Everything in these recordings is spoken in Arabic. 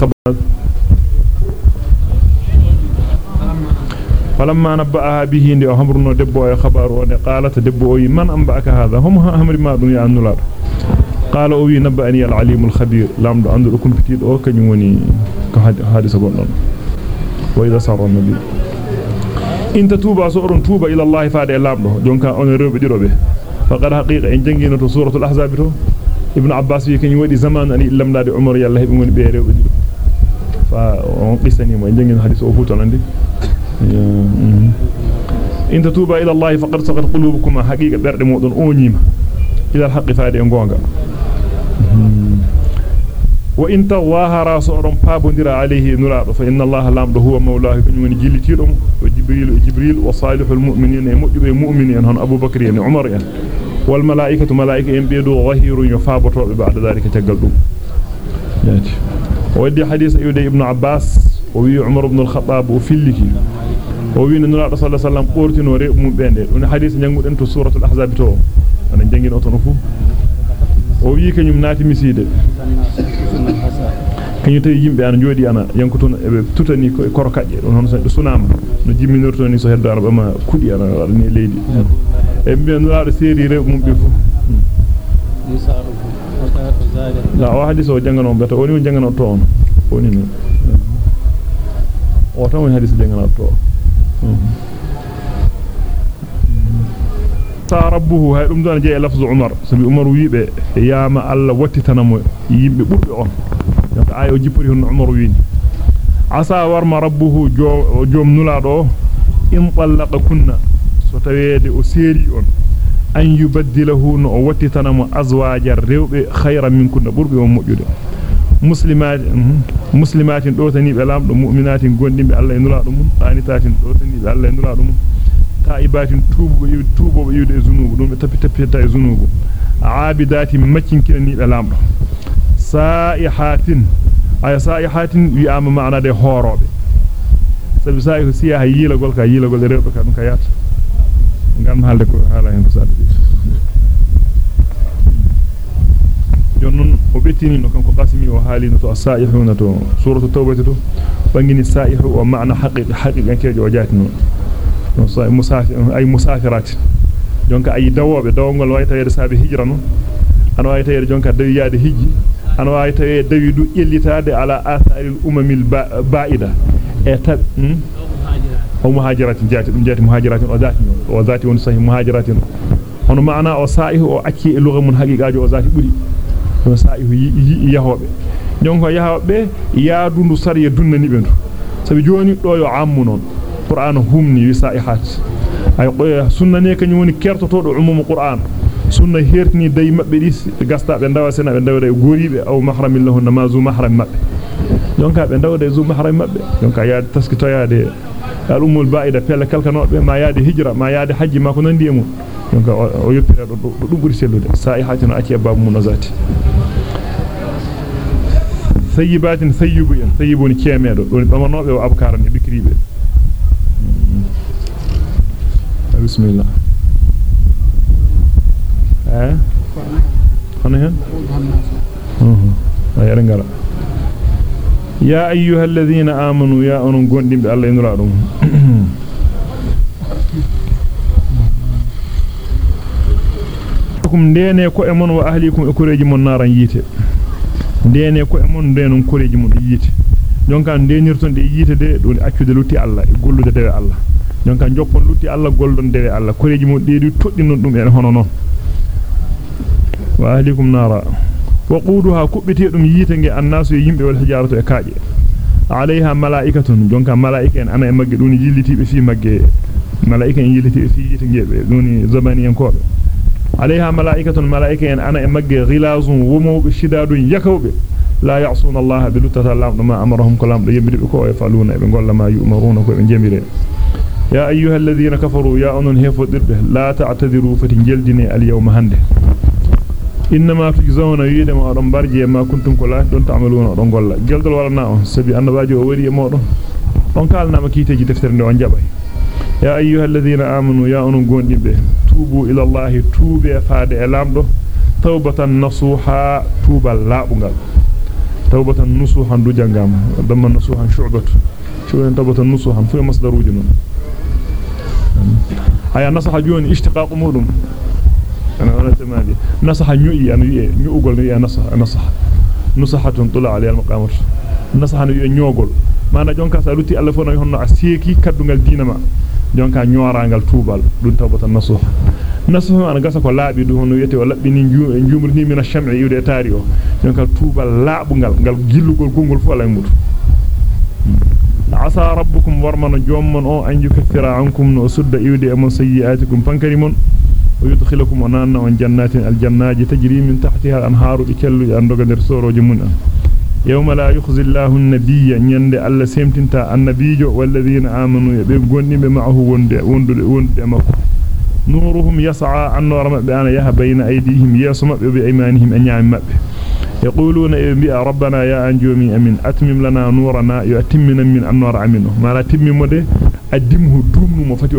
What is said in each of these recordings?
طبعاً. فلما نبأها به إني امرنا دبو أي خبر وني قالت دبو أي من أنبأك هذا؟ هم أمر ما دنيا النلار قال أوي نبأني العليم الخبير. لم عند لكم بتيد أو كني وني حادثه بون وإذا صار النبي. ان تتوب صور توبة إلى الله فاد لام دو. جونكا اون ريوبي دي روبي. فقد حقيقة إن جينا سورة الأحزاب ابن عباس كني ودي زمان ان لم نادي عمر يلا هي بمن بي fa on qisani mo en jangino hadisa o futanande in tatuba ila allah faqad saqat qulubukuma haqiqa berde modon onima ila alhaqi faade gonga wa in tawahara sawron pabondira alayhi nurado fa inna allaha lamdo huwa mawlahu bin woni jillitido wa jibril jibril wa salihul mu'minina mujbe mu'minin hon abubakar en umar en wal malaikatu malaika en beedo wahirun yafabotobe ba'da dalika tagal dum yati umar ibn al-khattab o filliki o wi nuraado sallallahu alaihi wasallam bortino re mum bende dun hadith nyanguden to suratul ahzab to ana jangino to no fu o wi kanyum naati miside kanyu tay yimbe ana jodi ana yankutuna e tutani ko korkadje don hono so sunama no jimminorto ni so heddo arba ma kudi ana ni leydi e mbi nuraado seri re mum be fu la o hadith o jangano beta woni o jangano to on woni ni o tan woni hadith jangano to sa rabbuhu hay dum don je lafzu umar sabi umar wiibe yaama alla wattitanamo yimbe burbe on donc ayo jippori hon umar wiini asa warma rabbuhu joom nulaado in tallaqa kunna so taweede o seeri on an yubaddilahu no wattitanamo azwaja rewbe khayran min kunna burbe on mojjude muslimat muslimatin do tani be lamdo mu'minatin gondimbe alla e nulaado mun qanitatin do tani be alla e nulaado mun taibatin tuubu yiwde tuubo yiwde zunubu dum be tapi tapi ta zunubu aabidatin maccinkini be lamdo saihatin ay saihatin wi ama maana de horobe sabi saihu siya yila gol ka yila gol rewbe ka dum ka yata ngam halde ko hala hen ko sabi jonnon o bettini no kanko qasimi o halino to as-saihuna to suratu tawbah to bangini saihu o maana haqiqi haqiqan kejo o jatino musafir ay musafirat jonka ay dawobe dawgol way tawede sabi hijra no an way tawede jonka dawi yaade hijji an way tawede dawi du ellitade ala atharil umamil ba'ida e tab هو مهاجرات جات من جات مهاجرات وذات وذات ونسه مهاجرات. هن معنى وسائه واكي اللغة من حقيقه وذات بودي. وسائه يهوبه نونكو يهوبه يا دوندو ساري دوناني بن سبي جوني دو يو عامنون قرآن همني وسائحات أي سنة نيك نوني كرتوتو دو عموم القران سنة هيرتني داي مبه دي غاستا به داوا سينا به أو محرم الله نماز محرم مبه دونك به داوا داي زو محرم مبه دونك يا تسكتو يا دي al ummul ba'ida pella kalkanobe ma yaade hijra ma yaade haji ma ko nandi e mun donka o yoppira do dum buri sellude sa'ihatin acci babu mun zati sayyibatin sayyibu en sayyibuni kemedo don bamanobe o abkaran e bikribe بسم الله ها هنا هنا يا يا ايها الذين امنوا يا ان غوندين الله ينرا دum kum ndene ko e mon wa ahlikum e kureji mon naran yite ndene ko e mon denon kureji mon yite jonka ndenirton de yite de don accude lutti Allah e gollude dewe Allah jonka joppon lutti Allah gollon dewe Allah koreji mon deedi toddinon dum en hono non wa ahlikum nara وقودها كبتي دم ييتغي الناس ييمبي والحجارة كاجي. عليها ملائكة جونكا ملائكة أنا ماغي دوني جيلتي في ماغي ملائكة جيلتي في ييتغي دوني زماني انكو عليها ملائكة ملائكة أنا ماغي غلاظ ومو شداد يكوب. لا يعصون الله بلطه الله ما أمرهم كلام يبدي بكو يفعلون بغل ما يمرون كو جميل. يا أيها الذين كفروا يا ان هفدر لا تعتذروا فتنجلدني اليوم هنده. إنما تجزون يدم أرم برجي ما كنتم كلا دون تعملون أرم قولا جلد الورنا سبي أن باجي أولي مورو on kalnama kiteji deftere nde on jabay ya ayyuha alladhina amanu ya anu gondibe tubu ila allah tube faade e lamdo tawbatan nasuha tubal labungal توبة نصوحا دو جانغام ضم نصوحا شعبة شو توبة نصوحا في مصدر وجن هيا نصح جوني اشتقاق مودum أنا ولا تمادي نصح نيوي أنا نيوغول يا نصح نصح نصحة طلع عليها المقامات نصح نيوغول mana jonka sa lutti alla fono honno a seeki kaddungal diina ma jonka nyorangal tubal dun tawbata nasuha nasuha an gasa ko laabi du hono yete o labbini njumrini min ash-sham'i yude tari o jonka tubal laabungal gal gillugol gongol fu ala mutu asa rabbukum warmana jommon o an yukaffira ankum no sudda iwde amon sayyi'atikum fankarimon ويدخلكم أنانا وان جنات الجنات تجري من تحتها الأنهار بكل أندوغ نرسورو جمنا يوم لا يخزي الله النبي يند الله سيمتنتا النبي والذين آمنوا يبغوني معه وند مكو. نورهم يسعى عن نور مبه أنا يها بين أيديهم يسمع بأيمانهم أن يعم مبه يقولون بي ربنا يا أنجومي أمين. أتمم لنا نورنا يأتمنا من النور عمينه ما لا تمم ده أدمه دوم مفتي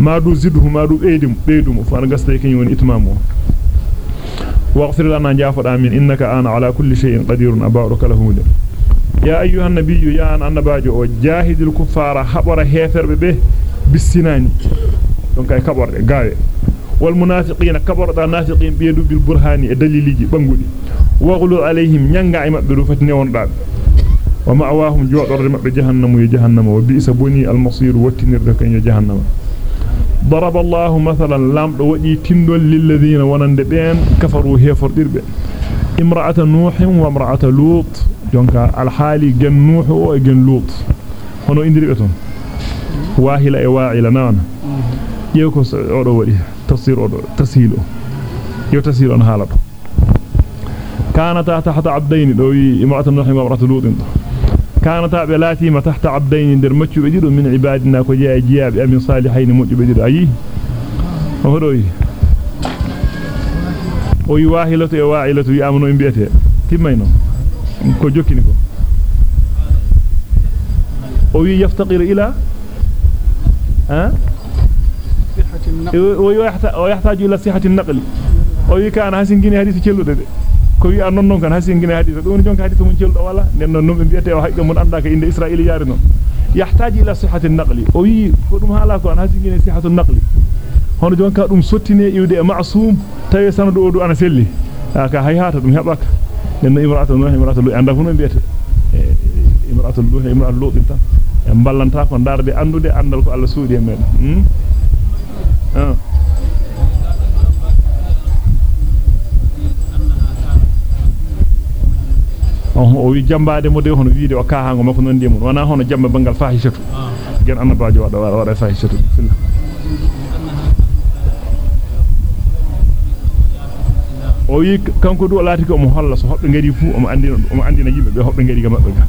ما دو زده ما دو بيدم بيدم فأنا قصدي كن يون إتمامه واغفر لنا جافر آمين إنك أنا على كل شيء قدير أبارك له يا أيها النبي يا أن النباج وجاهد الكفار حبر هيفر به بالسنان دونك أي كبر غاوي والمنافقين كبر دا نافقين بيدو بالبرهان دليليجي بانغودي واغلو عليهم نيانغا اي مابدو فتني وون داب ومأواهم جودر مابbe جهنم وجهنم وبئس بني المصير وتنير كان جهنم ضرب الله مثلا لام وجي تندل للذين ونند بين كفروا هيفر ديربه امرأة نوح وامرأة لوط. دونك الحالي جن نوح أو جن لوط. هنا انديبتون واهلا واعلا نان. يوكو اودو ودي تفسير اودو تسهيلو. يو تسهيلون حالته كانت تحت عبدين دو امرأة نوح وامرأة لوط. كانت بلاتي ما تحت عبدين در مچو بجر من عبادنا كو جاي جياب أمين صالحين مچو بجر أي. هروي أو يواهلت أو واعلت يامنو امبيته تيماينو كو. جوكينكو أو يفتقر إلى؟ ها؟ صحة النقل. أو يحتاج إلى صحة النقل. أو كان حسين جني حديث كله ده ko wi an non kan hasingine hadith do jonka hadith mun celdo wala nen non non be biete o haybe mun anda ka inde israil yaari non yahtaji ila sihhati an-naqli o wi ko dum hala ko an hasingine sihhatu an-naqli hono jonka dum sottine iwde e ma'sum tawi sanadu o du ana selli aka hayhata dum hebaka nen imra'atu no imra'atu lu anda fu no biete imra'atu lu imra'atu lu tan e ballanta ko darde andude andal ko Allah suudi e men hmm ah on o wi jambaade mo de hono wiide o kaahango makko non ndi mun wana hono jamba bangal fahishatu gen annabaajo wada wada fahishatu fillah o wi kanko du laati ko mo holla so hobbe ngari fu o andina o andina yimbe be hobbe ngari ga mabbe ga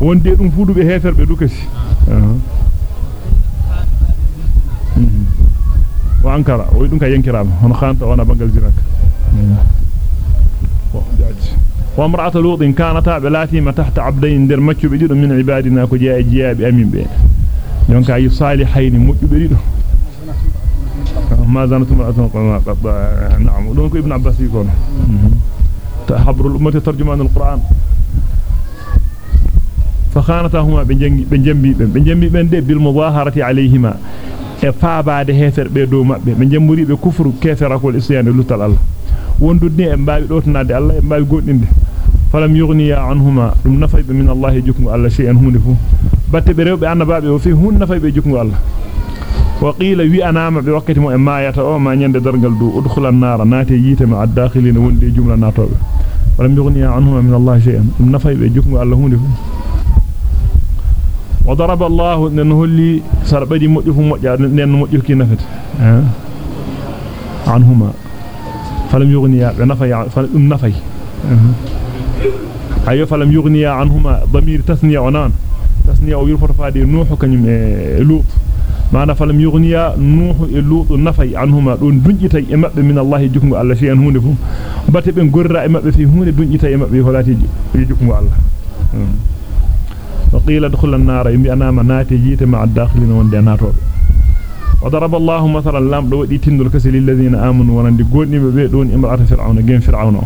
wonde dum fu dube heferbe dukasi wa ankara o wi dum ka yankirama hono khanta wana bangal zinaka وامرأة لوط كانتا بلاتي ما تحت عبدين در مچو بجيدو من عبادنا كو جاء جياب أمين بي دونك أي صالحين مچو بجيدو ما زانت امرأة نعم. دونك ابن عباس يقول. حبر الأمة ترجمان القرآن؟ فخانتهما بنجنبي بنجنبي بن دي بالمظاهرة عليهما. be do mabbe be jamburi be kufru kefera ko isyan lutal Allah wondudni e mbaawi dotnade Allah e mbaawi goddinde falam yughniya anhuma dum nafaybe min Allah jukmu Allah shay'an hunde fu batte be rewbe annabaabe o fi hun nafaybe jukmu Allah wa qila wi anama be wakkati mo e maayata o ma nyande dargal du udkhulan nara nate yite ma ad-dakhilina wonde jumla natobe falam yughniya anhuma min Allah shay'an dum nafaybe jukmu Allah hunde fu وضرب الله انه اللي سربدي مجف مجا نن مجف كي نفت عنهما فلم يغنيا بنفي فلم نفي. ايو فلم يغنيا عنهما ضمير تثنية ونان تثنية أو يرفع فادي نوح كنيم لوط. معنى فلم يغنيا نوح لوط نفي عنهما. دون min Allah jukmu Allah shay'an hunde fu batte be gorra e mabbe fi hunde dunjita e mabbe holati jukmu Allah وقيل ادخل النار يمي أنا مناتي جيت مع الداخلين وندي ناتوبه وضرب الله مثلا لام دو ودي تندل كسل الذين آمنوا ونندي غودني be دون إمرأة فرعون جن فرعون.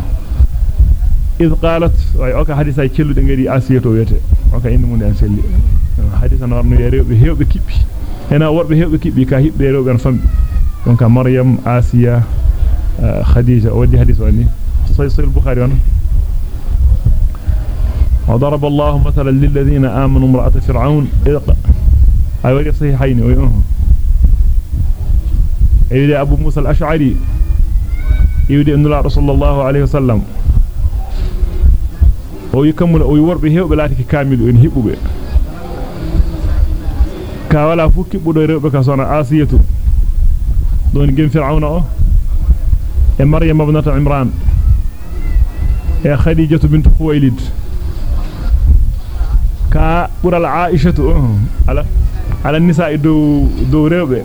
إذ قالت أوكا حديثة كيلو دنجري آسية ويته أوكا إن من أنسلي حديثة نورن يريو بهيو بكيبي هنا ور بهيو بكيبي كهيب بين فم دونك مريم آسية خديجة ودي حديث وأني. صحيح البخاري وأنا. وضرب الله مثلا للذين آمنوا امرأة فرعون. إذ أي وجه صحيحين ويؤه أيدي أبو موسى الأشعري يودي أن الله رسول الله عليه وسلم o yikamuna o worbe hewbe laati kamilu en hibube ka wala fu kibbudo rewbe ka sona asiyatu don gem fir'auna o e maryam ibnata imran e khadijatu bint khuwaylid ka bural aishatu ala ala nisaa do do rewbe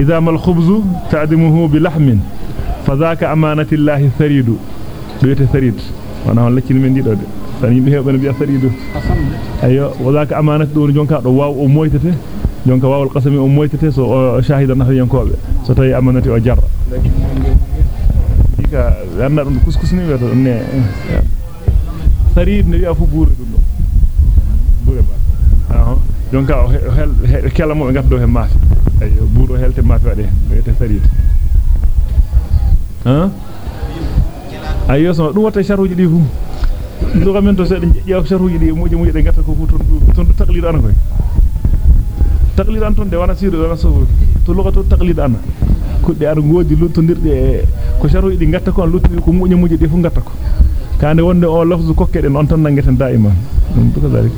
إذا ما الخبز تعدمه بلحم فذاك أمانة الله الثريد بيت الثريد وأنا هون لكي من دي دي سنين بيه بنا بيه الثريد أيو وذاك أمانة دون جونك رواو أمويتته جونك واو القسم أمويتته سو آه، شاهد النحو ينكوب. سو تاي أمانة وجر. ديك لأننا كسكسني بيه آه، ثريد نبيه فبور دون jonka hel kelamo be gaddo he maafi ayo buro helte maafi wade wete sarid hein ayo so dum wata sharuji di fu do gamen to seden jeew sharuji di moje moje de gatta ko fu ton ton taqlid ana koy taqlid an ton de wana sido wana so to logato taqlid ana kudde ar ngodi luttondirde ko sharuji di gatta ko luttu ko moje moje de fu gatta ko kande wonde o lafzu kokkeden on tan nangeten daiman dum to kadalik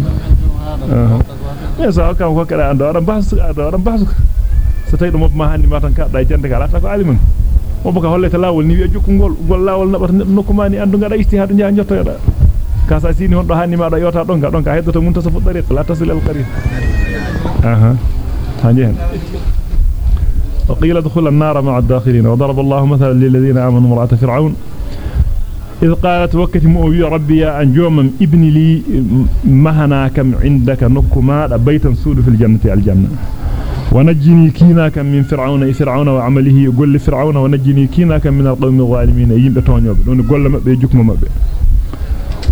eh وقيل ادخل النار مع الداخلين وضرب الله مثلا للذين آمنوا امرأة فرعون إذ قالت وكت مؤوي ربي يا أنجوم ابن لي مهنا كم عندك نكما بيتا سود في الجنة الجنة. ونجني كيناك من فرعون فرعون وعمله يقول لفرعون ونجني كيناك من القوم الظالمين يمبه تونيوب دون غول مبه جوكما مبه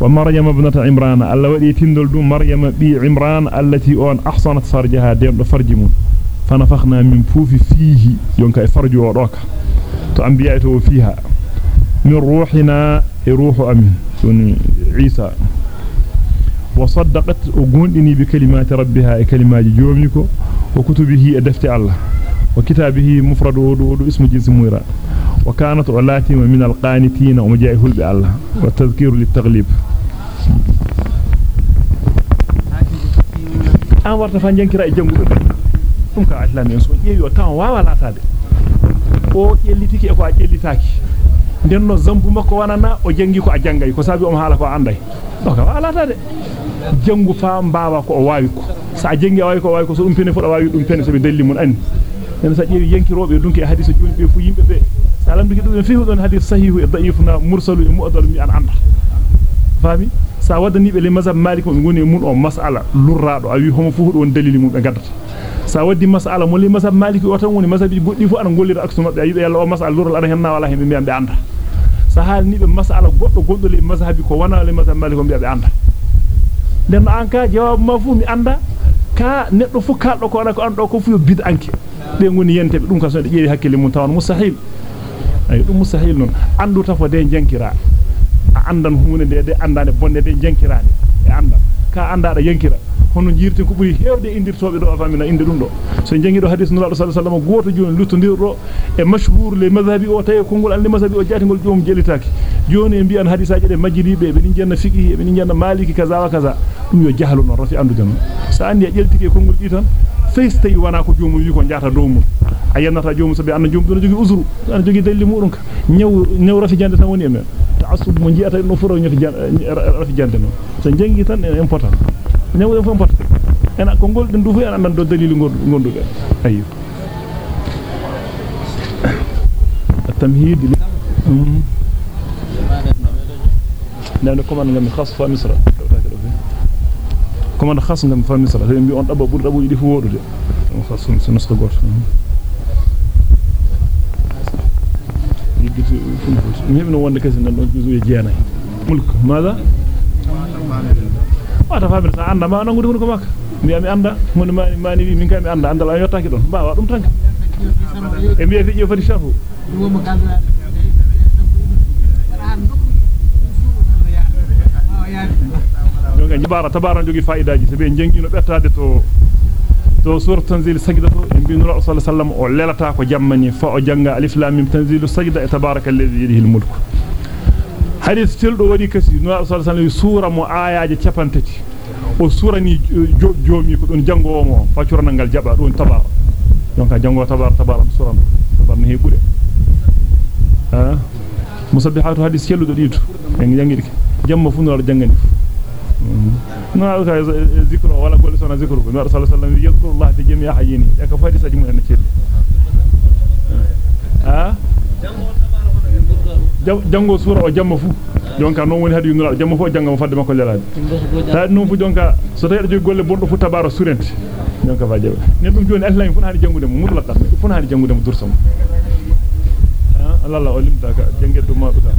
ومريم ابنة عمران الله ودي تندل دو مريم بي عمران التي أون أحصنت فرجها ديم دو فرجي مون فنفخنا من فوف فيه يونكا فرجو دوكا تو فيها. من روحنا روح أمين. دون عيسى. وصدقت وغوندني بكلمات ربها كلمات جوميكو. وكتبه دفت الله. وكتابه مفرد ودو اسم جنس مويرا وكانت علاتي من القانتين ومجاهل بالله. والتذكير للتغليب. an warta fa jankira e jangudo dum ka islami en so jeewi o tan wawa latade o ƴellitiki e ko a ƴellitaaki den no zambu makko wanana o jangi ko a jangay ko sabi o haala ko anday do ka wala latade jangu fa mbaawa ko o waawi ko sa jangi waawi ko waawi ko so dum pene fu waawi dum pene so be dalli mun andi en sa jeewi yankirobe dunki e hadith joni be fu yimbe be salam dugi dum fi don hadith sahihu e da'ifuna mursalu e mu'adal mi an anda fami sa wadani be le mazhab malik mo ngoni mun o mas'ala lurrado awi homo fu don dalili mum be gaddata sa waddi mas'ala mo le mazhab malik o tan woni mazhabi goddi fu an gollira ak suma be ayi yalla o mas'ala lurral ana henna wala hembe mbiambe anda sa halni be mas'ala goddo goddo le mazhabi ko wana le mazhab malik o mbiambe anda den an ka jawab ma fu mi anda ka neddo fu kaldo ko ana ko ando ko fu bid anke be ngoni yente be dum ka so de jeeri hakkile mun tawan mustahil ay dum mustahil non andu tafo de jankira andan huune de de andane bonde de jankiraade e anda ka anda da yankira hono jirti ko buri heewde indirtobe do famina inde dum do so jangi do hadith nulaado sallallahu alaihi wasallam goto joni luttondirdo e mashhur le madhabi o tay kongol ande madhabi o jaatingol joom jelitaaki joni en bi an hadisaaji de majlibe be ni jenna fiqhi be ni jenna maliki kaza wa kaza dum yo jahalu non rafi andu jam sa andi e jeltike kongol di tan fees tawi wana ko joomu wi ko jaata dow mum a yannata joomu sabi anna joomu dona jogi usru anna jogi dalli mudum ka ñew ñew rafi jande tan woni e men ta'assub mo jiata no furo ñati rafi jande no so jengi tan important ñew e fo important en ko gol den du fu en andan do dalilu gondu be ayyo التمهيد نعم كمان khas fa misra كمان خاص ngam fa misra be bi on daba bur dabu di fu wodude خاص sun nuska got yigiti funfut mi hebno wonde kasi nan don juzu e jeenay mulk mada wata famir sa anda ma nangude ko makka mi ami anda mon mani mani wi min kam anda andal a yottaki don bawa dum tanka e mi fi jofati shafu jonga jibara tabara jogi faidaji se be jengino bettade to to surat tanzil sajda to en bi nura sallallahu wasallam o lelata ko jammani fa o janga alif lam mim tanzilu sajda e tabaraka alladhi yadihi almulk hadith tildo wadi kasi nura sallallahu wasallam sura mo ayaje capantati o surani jomi ko don jango mo fa curangal jaba don tabara donc jango tabara tabara suran tabara ne hebude ha musabbihatu hadith celludo diito en jangidi jamma fu no jangani no allah fi jami'i hayyini e ka fadi saji mun en celli ha jango sura o jamma fu jonka non woni hadi yunura jamma fu jangam fadde makko lelaade ta non fu jonka so tawi jogi golle bondo fu tabara surente jonka fa jabe ne dum joni allah fu haadi jangude mo mutlaqat fu haadi jangude mo dursam ha allah o limta ka jangel do ma do ka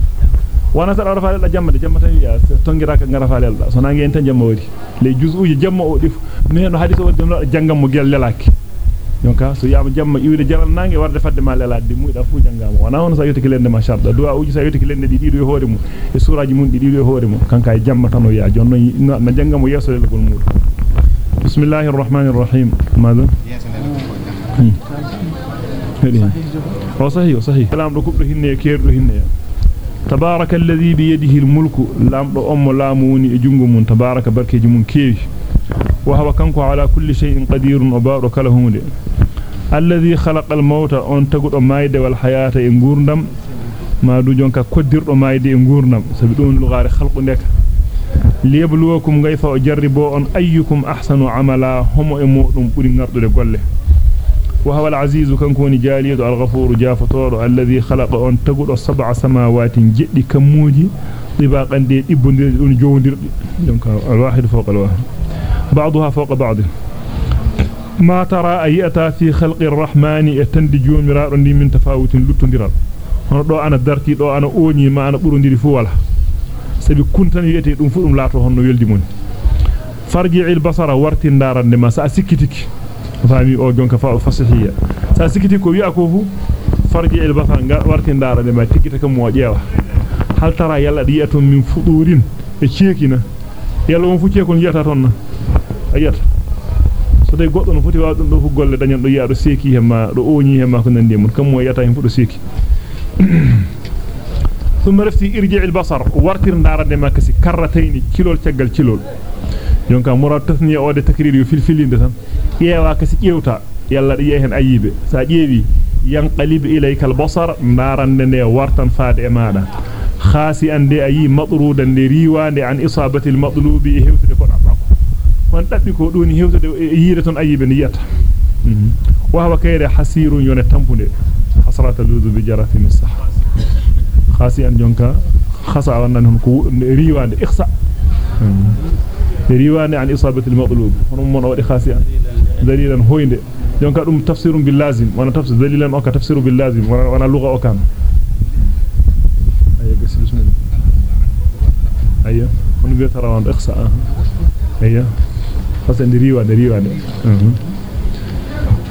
wana sa rafa la jamma de jamma tan ya tongira ka ngara fa lelda so nangi en tan jamma wadi le juzuji jamma o dif me no hadith o de jangam mo gel lelaki jonka so yama jamma iwde jaral nange warde fadde ma lelaade muyda fu jangama wana on sa yotti lende ma sharda du'a uji sa yotti lende di dido e hoore mu e suraji mun di dido e hoore mu kanka e jamma tan o ya jonno na jangamo yeso lelgol mudu bismillahir rahmanir rahim madha wa sahih wa sahih kalam do kubdo hinne kerdo hinne تبارك الذي بيده الملك. لام أم لاموني أجنق من تبارك بركج من كيف وهو كنك على كل شيء قدير وبارك لهم الذي خلق الموت أن تقول أمايد والحياة إنقورنم ما دوجونك قدر أمايد إنقورنم سبتون لغار خلق لك ليبلوكم غيفا أجربوا أن أيكم أحسن عملا. هم إمورهم قرين أرض لقوله. وهو العزيز كان كوني جاليد الغفور جافطور الذي خلق أن تقول السبع سماوات جئت كموجي طباقا دي ابن دي جون الواحد فوق الواحد. بعضها فوق بعض. ما ترى أي أتى في خلق الرحمن يتند جون مرار من تفاوت لطن درار هنالو أنا درتي لو أنا أوني ما أنا قرون دي فوالا سبي كنتن يأتي دون فؤلم لاتو هنو يلدمون فرجع البصر وارتن دارا لما سأسكتك. Fami o jonka fa fasihiya sa sikiti ko wi'a ko fu farji'il basara ngar warti ndarande ma tikita kam mo jeewa hal tara yalla di yaton min fudurin e ciekina yalla won fu ciekon yata tonna ayata so day goddo no foti wa dum do fu golle dañan do yi'a do seki hemma do oñi hemma ko nandi mun kam mo yata hen fu do seki ثم رفتي ارجع البصر دارande ma kasi karratayn kilol tiagal kilol jonka murad tasniya o de takrir yu filfilinde tan yewa kasi ƴewta yalla di yehen ayibe sa ƴeewi yanqalib ilayka albasar darande ne wartan faade e maada khasi ande ayi madrudan de riwande an isabati almadlubi hewtude ko dabba ko kon dabbi ko doni hewtude yiide ton ayibe ni yata wa huwa kayre hasirun yone tampunde hasrata ludu bi jarati misah khasi an jonka khasa wannan ko riwande ikhsa riwande an isabati almadlub hono mon wadi khasi an dalilan hoynde jonka dum tafsirun bil lazim wana tafsir dalilan o ka tafsiru bil lazim wana lugha o kan ayya bismillah ayya on bi tarawan ikhsa ayya khasa riwande riwande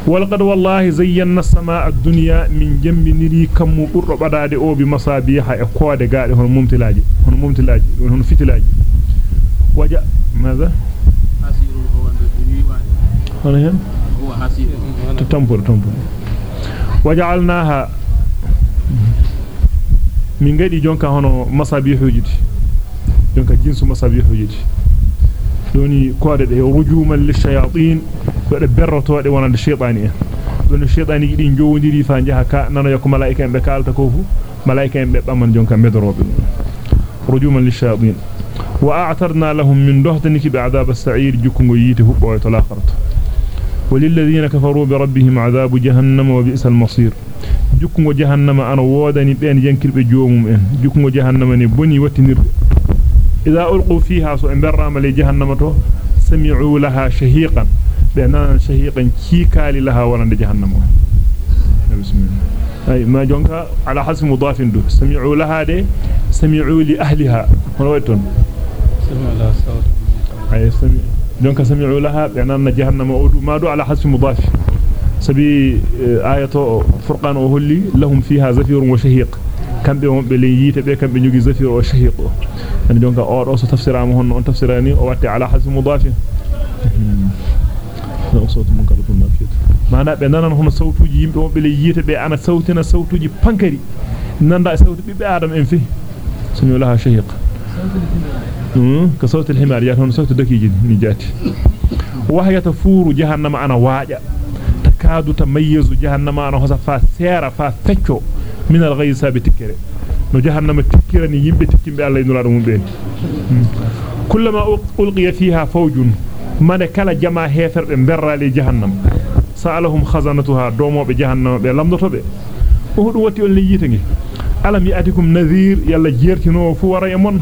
ولقد والله زينا السماء الدنيا من جنب نري كم برد بداده أو بمصابيح اكوده غادي هون ممتلاجي هون ممتلاجي هون فتلاجي وجا ماذا؟ حسير هو بالدنيا هل هم؟ هو حسير تنبر تنبر. وجعلناها من قدي جونكا هنو مصابيح وجدي. جونكا جنس مصابيح وجدي. دوني قادة إيه، إيه. رجوما للشياطين فربرتوا دي وأنا للشيطانية دون الشيطان يجي ينجو ويجي يفان جهة كأن أنا يكون ملاك إن بكال تكوفو ملاك إن بأمان جونكا مدروب رجوما للشياطين. Bi adab as-sa'ir jukungo yite hubbo to la kharta وللذين كفروا بربهم عذاب جهنم وبئس المصير. جكو جهنم أنا ووداني بين jukko jahannama ne boni wattinirbe idha ulqu fiha so emberrama li jahannama to sami'u laha shahiqan بأننا شهيقا كيكالي لها ولند جهنم. بسم الله. أي ما جونك على حسب مضاف دو. سمعوا لها دي سمعوا لأهلها. لها صوت أي سمع جونك سمعوا لها بأننا جهنم ما دو على حسب مضاف. سبي آية فرقان أهلي لهم فيها زفير وشهيق. كم بهم بلييت بي كم بنيوغي زفير وشهيق. أنا جونك أور أوسو تفسيرام هون أن تفسيراني أواتي على حسب مضاف. no sautu mun kala tunna fiyeto mana be nanan hono sautuji yimbe wonbe le yite be ana sautina sautuji pankari nanda sautu bibbe adam en fi sunu laha shahiq كصوت الحمار يعني صوت دكي نجاتي جهنم تكيرني يمبي تكيم بي الله ينرارهم بين كلما ألقي فيها فوج من كلا جما هيثر انبرى لجهنم سألهم خزانتها دومو بجهنم بي لم نطبع وهو دواتي اللي يتنجي ألم يأتكم نذير يلا جيرتنو فوري من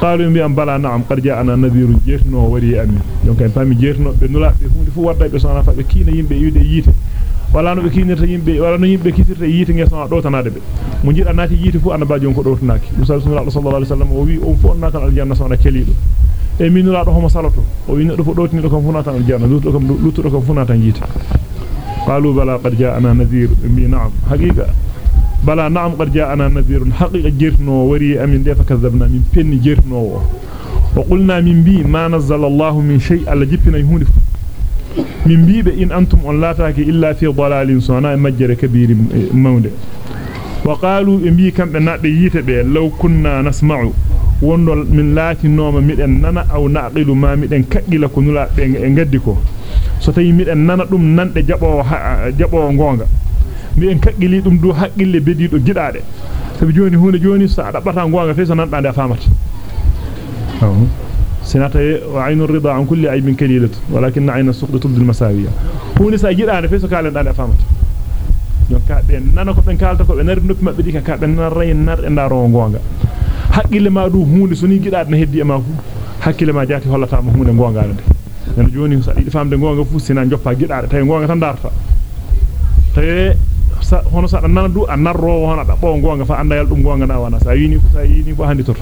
bala na'am qad ja'ana nadhirun jertino wari amin donc en fami jertino be nula be hunde fu warda be sona fa be kiina yimbe yude yite wala no be kiinirta yimbe wala no yimbe kitirta yite ngi sona do tanade be mo jida nati yite fu anaba jon ko do tunaki musa sallallahu alaihi wasallam o wi o fu on natan aljanna sona kelido e minura do homo saloto o wi neddo fo dotini do kam funata al janna lutu kam lutu do kam funata jiti qalu bala qad ja'ana nadhir bi na'am haqiqa بلا نعم قد جاءنا نذير حقيقة جرنو وري أمين دي فكذبنا من فين جرنو وقلنا من بي ما نزل الله من شيء ألا جبنا يهونف من بي بإن أنتم أن لا تاكي إلا في ضلال سعناء مجر كبير مولد. وقالوا إن بي كم بي لو كنا نسمع. وندو من لاتي نوما ميدن نانا أو نعقل ما ميدن كأجل كنولا بي نغدكو ستاي ميدن نانا دوم نان دي جابو جابو miden kaggili dum du haqqille bedido gidaade sabi joni hunde joni sa dabbata gonga fe so nanda de famata sinata wa aynu rida an kulli aybin kalilatu walakin ayna suqdu tubdil masawiya hunde sa gidaade fe so kalen dande famata donc ka be nana ko ben kalta ko be nar noppi mabbe dika ka be nar ray nar e ndaro gonga hakkille ma du hunde so ni gidaade na heddi e ma fu hakkille ma jati hollata ma hunde gongaade den joni sa di famde gonga fu sina joppa gidaade tay gonga tan darta tay sa hono sa nana du a narro hono da bo gonga fa andayal dum gonga na wana sa yini sa yini bo handi tot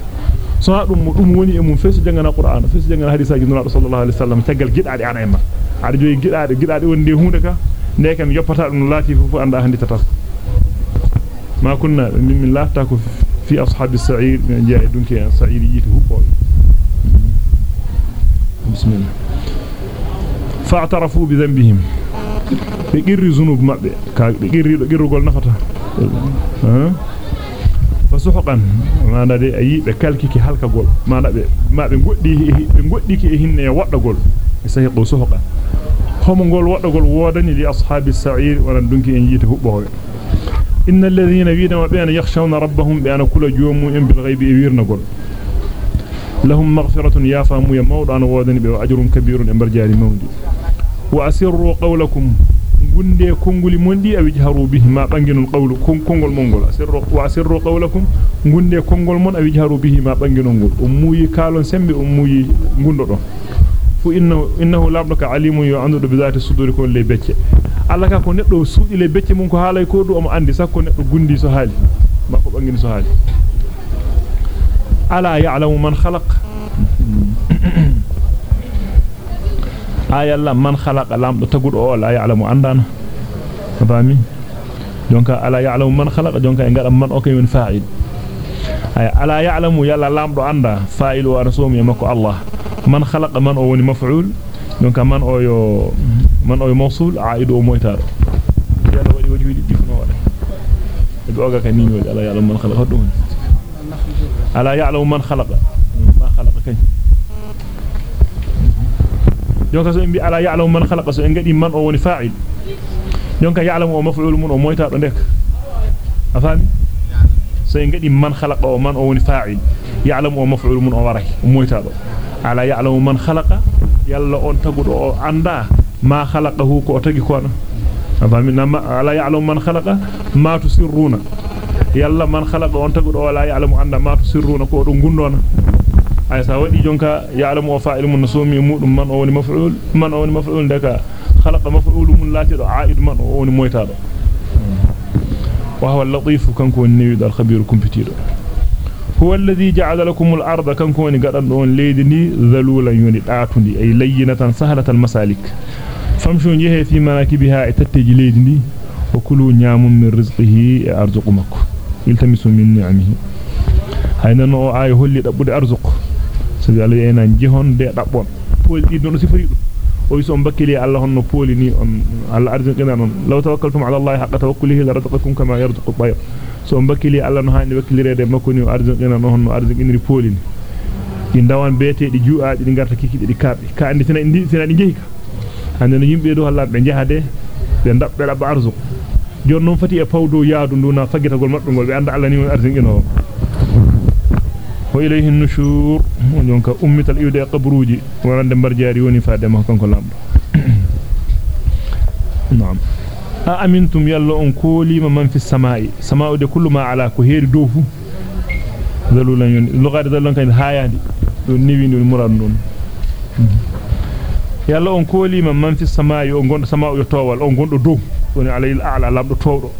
so dum dum woni e mum fesu jangana qur'an fesu jangana hadisaaji nura sallallahu alaihi wasallam tagal gidaade ana e ma ada joyi gidaade gidaade wonde hunde ka ne kam yoppata dum lati fu anda handi tata ma kunna min lafta ko في أصحاب السعير من جاء دونك سعيريته بول بسم الله فاعترفوا بذنبهم بقر ذنوب مبه بقر بقر قول نفتا ها فسحقا ما نادي اي be kalkiki halka gol ma nabe ma be goddi be goddiki e hinne wadda gol sahiqu suhqa homo gol wadda gol wodani li ashabi as-sa'ir waran dunki en yite hubbobe إن الذين بينما بين يخشون ربهم بأن كل جوم إن بالغيب يويرنقل لهم مغفرة يافهم يمود أن وودن بأجر كبير إن برجال موندي وأسروا قولكم غندي كونغولي موندي أو يجهروا به ما بانجن القول كونغول مونغول أسروا وأسروا قولكم غندي كونغول مون أو يجهروا به ما بانجن القول أموي كالون سمبي أموي غندو fu innahu innahu labduka alimun yo andu bi zati suduri ko le becce alla ka ko neddo suudi le becce mun ko haalay ko du o mo andi sakko neddo gundi so haali ma ko bangini so haali ala ya'lamu man khalaq ayalla man khalaqa lamdo tagudo o la ya'lamu andana fami jonka ala ya'lamu man khalaqa jonka e ngada man o kay min fa'il ay ala ya'lamu yalla lamdo anda fa'il wa rasumi mako allah man khalaqa man o woni maf'ul donc man o yo man o yo mawsul aidu o moytaado yalla wadi wadi wadi difno wada بيوغا كان نيني الا يعلم من خلق دون الا يعلم من خلق ما خلق كان jonka so mbi ala ya'lamu man khalaqa so en gadi man o woni fa'il jonka ya'lamu o maf'ul mun o moyta do nek afami so en gadi man khalaqa o man o woni fa'il ya'lamu o maf'ul mun o waray o moyta do ala ya'lamu man khalaqa yalla on tagudo o anda ma khalaqahu ko tagi kono afami nama ala ya'lamu man khalaqa ma tusirruna yalla man khalaqa on tagudo wala ya'lamu anda ma tusirruna ko do gundona ay sa wadi jonka ya'lamu wa fa'il mun sumi mudum man o woni maf'ul man o woni maf'ul daka khalaqa maf'ul mun lati do a'id man o woni moyta do wa huwa al-latif kanko woni dal khabir kumpitido huwa alladhi ja'ala lakum al-ardha kanko woni gadan don leydi ni zalulan yoni daatundi ay layyinatan sahlatan masalik famshu jehe fi manakibiha tatteji leydi ni wa kulu nyamum min rizqihi arzuqu makko iltamisu min ni'amihi hayna no ay holli dabbude arzuqu sabi Allah yana jihon de dabbon poli di don sifri dum o yiso bakkili Allah honno poli ni on Allah arzuqina non law tawakkaltum ala Allah haqqa tawakkulihi la razaqakum kama yarzuqu at-tayr so bakkili Allah no handi wakkilirede makko ni arzuqina non honno arzuqiniri poli ni di ndawan bete di juaadi di garta kikidi di kabbe ka andi tina indi tina di jehika hande no yimbe do Allah be jahade be dabbe dabba arzuq jon non fati e pawdo yaadu nduna fagitagol mabbe gol be anda Allah ni on arzuqino وإليه النشور ونك أمة الإيودة قبروجي ورند مرجاري وني فادما كنكو لامدو نعم أأمنتم يلا أن كولي من في السماء سماء دي كل ما على كهير دوفو ذلولا يوني اللغة ذلولا كان هاياندي دون نيوين المراد نون يلا أن كولي من في السماء أن قند سماء يطوال أن قند دو وني عليه الأعلى لابدو تورو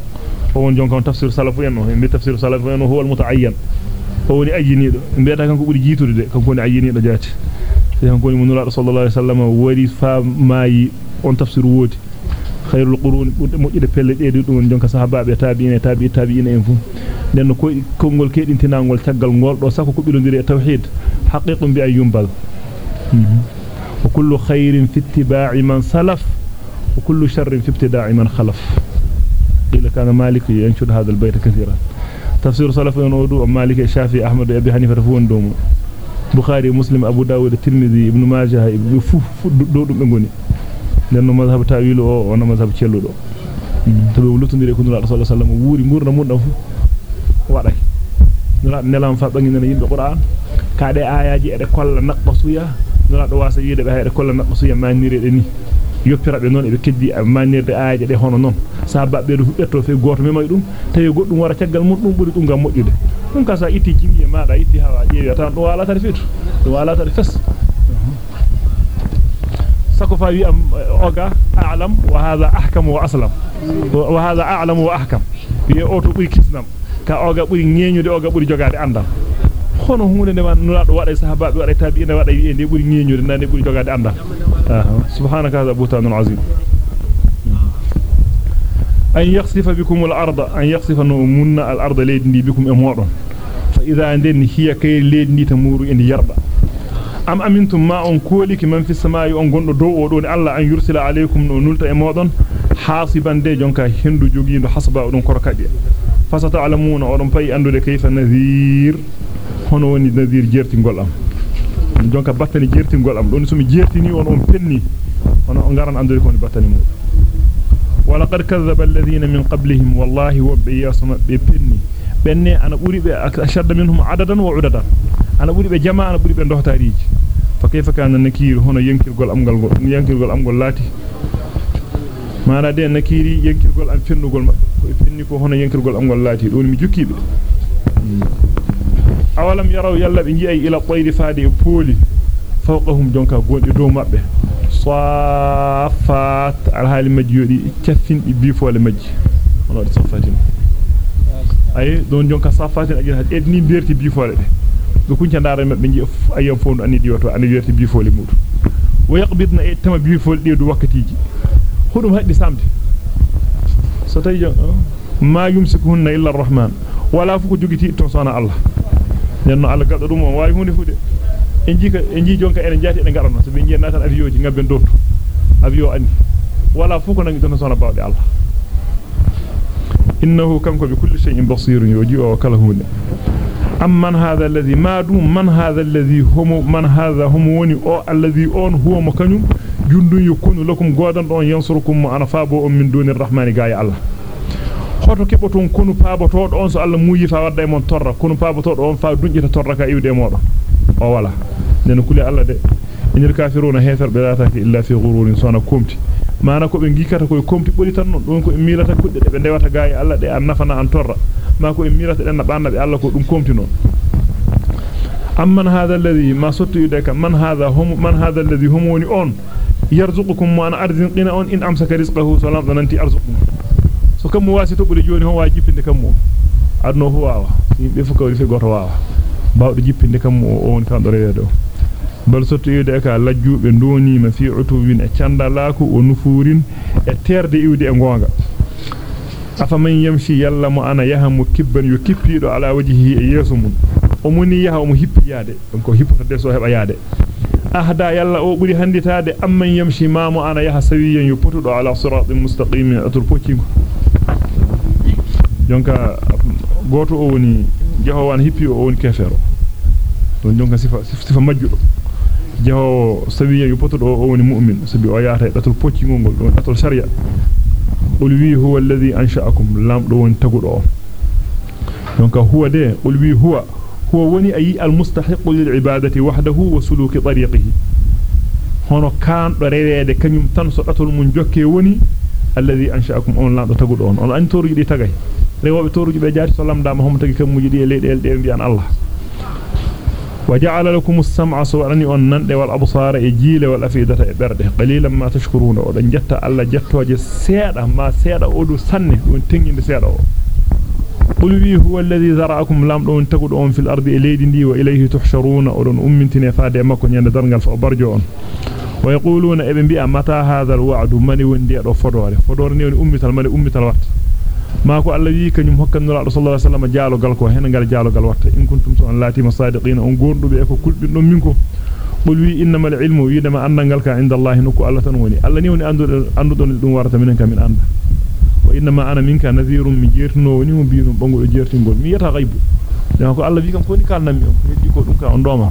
وون جونكم تفسير سلف ينو تفسير سلف ينو هو المتعين o woni ajinido mbiyata kanko buri jitude de kanko woni ajinido jaati e kanko woni munura sallallahu alaihi wasallam wari fa maayi on tafsir wodi khairul qurun bude mojjide pelle deedi dum jonka sahabaabe tabi'ina tabi'i tabi'ina en fu den ko kongol kedintinangol taggal ngol do sako ko bilondiri e tawhid haqiqun bi ayyumbal wa kullu khairin fi ittiba'i man salaf wa kullu sharrin fi ibtida'i man khalaf ila kana malik yanshud hadha albayt kathiran تفسير سلف ونودو مالك الشافعي احمد ابي حنيفه فون دوم بخاري مسلم ابو داود الترمذي ابن ماجه ابن فوف دو den no mazhab tawil o on mazhab celludo to be lutundire ko nura rasulullah sallallahu alaihi wasallam wuri ngurna mun dam fu waday nura nelam fa bangi nana yimbe qur'an kaade ayaji ede kolla naqsuya nura do wasa yide be hayde kolla naqsuya manire de ni yoppirabe non e keddi manirde aaje de hono non sahabbe do hubbeto fe goto memay dum tawi goddum wara taggal mum dum buri dum gam modjude dum ka sa itti jimi maada itti hawa jeewi tan do wala tar fitu do wala tar fes sako fa wi am oga a'lam wa hadha ahkam wa aslam wa hadha a'lam wa ahkam wi o to buri kisnam ka oga buri ngeñude oga buri jogade andal hono hunde de man nulaado wada sahabaabe wada tabi'ina wada wi ende buri ngeñude nande buri jogade andal سبحانك هذا بوتان عظيم أن يخسف بكم الأرض أن يخسف من الأرض ليدني بكم أموارا فإذا عندن هي كي ليدني تمور إن يرضى أم أمنتم ما أن كولك من في السماء أن قند دو ودون الله أن يرسل عليكم نولت أموارا حاصبا دي جونكا هندو جوجين حسبا ودون كوركاجي فستعلمون ودون باي أندو كيف نذير hono woni nadir jerti ngol am jonka battani jertingol am don sumi jertini on on penni on on garan andori ko ni battani mu wala qad kazzaba alladhina min qablihim wallahi wa bi yasma bi penni benne ana buri be ashadda minhum adadan wa udadan ana buri be jama ana buri be dohtariji fa kayfa kana nakir hono yankirgol am gal gol yankirgol am gol lati mana de nakiri yankirgol am fennugol mabbe ko fenni ko hono yankirgol am gol lati don mi jukkibe awalam yaraw yalla be ji'ay ila qayri faadi e pooli fawqahum jonka gondi dow mabbe safat alhaali majji yodi caffindi bifole majji on wadi safatin ay don jonka safatin ajin had edni berti bifole be do kunca ndara mabbe ji ayam fondu anni diwoto anni berti bifole mudu wa yaqbidna e tama bifole de do wakkatiji hudum haddi samde so tay ma yumsikuhunna illa arrahman wala fuko jogiti ton sona allah nenno Allah gaddo dum on waawi hunde fude en jika en ji jonka enen jati eden garano so be jii natan avion ji ngabben dotto avion andi wala fu ko nangi don sona bawde Allah إنه كم بكل شيء بصير يوجي وكله أمن هذا الذي ما دون من هذا الذي هم من هذا هم وني أو الذي أون هو مكانيum جند يكون لكم غودان دون ينصركم أنا فابو من دون الرحمن غاي الله hoto keboton kunu paabotodo on so Allah muyita wadda e mon torra kunu paabotodo on fa dunjita torra ka iwde modon o wala nen kuli Allah de inir kafiruna hefer be lataki illa fi ghururin sona komti mana ko be ngikata ko komti boli tan non don ko e milata kudde de be dewata gaay Allah de an nafana an torra ma ko e milata den banda be Allah ko dum komti non amman hadha alladhi ma sottu yudaka man hadha hum man hadha alladhi hum woni on yarzuqukum wa ana arzqina on in amsaka rizqahu salam dananti arzuqukum so kam wasi to joni hon waa jippinde kam mo adno hu waawa yimbe fu kawri fi goto waawa bawdo jippinde kam mo o woni kan do reedo bal sotto yide ka lajjube ndonima fi utubin e candalaku o nufurin e terde iwde e gonga afa man yamshi yalla mo ana yahamu kibban yo kippido ala wajhihi e yeso mun o muni yaha o hippi yaade ko hippata de so heba yaade ahda yalla o buri handitaade amman yamshi mamu ana yaha sawiyan yo potudo ala siratin mustaqimin atur poccingo jonka goto o woni jehowan hippi o woni kefero don jonka sifa sifa majjudo jeho sawiya yo potudo o woni mu'min sabi o yaata datul pocci ngol don datul sharia qul wi huwa alladhi ansha'akum lamdo woni tagudo o jonka huwa de qul wi huwa huwa woni ayi almustahiqu lil ibadati wahdahu wa suluki tariqihi hono kan do rewede kanyum tan so datul mun jokke woni الذي أنشأكم أون. لا تقولون أن أنت ترجع تجاي لو بترجع بجار سلام دامهم تجيكم مجدي ليد ليد ليد بيان الله. وجعل لكم السمع صورني أن ننت والأبصار إجيل والأفئدة برد قليلا ما تشكرون. أن جت ألا جت وجه سيرة ما سيرة أول سنة. وانتين بسيرة قل بي هو الذي زرعكم لام دون تقول أن في الأرض إليه دي وإليه تحشرون. أولن أمنتني فادي مكن يندرنغل فأبرجون ويقولون ابن بي متى هذا الوعد من وندي دو فدور فدور ني اوميتال من اوميتال وقت ماكو الله يي كنم حكم الله صلى الله عليه وسلم جالو غالكو هن غال جالو غال وقت إن كنتم سو ان لاتي مصادقين أن غوردو بي أكو كل بنو مينكو قل وي إنما العلم يدما أن غالكا عند الله نكو الله تنوني الله ني وني أندو اندو دون ورتا منن كامن اند وإنما أنا منك نذير من جيرتنو وني مبينو بونغو جيرتي غول مي يتا غيب. ماكو الله يي كان كوني كان نامي ديكو دون كان دوما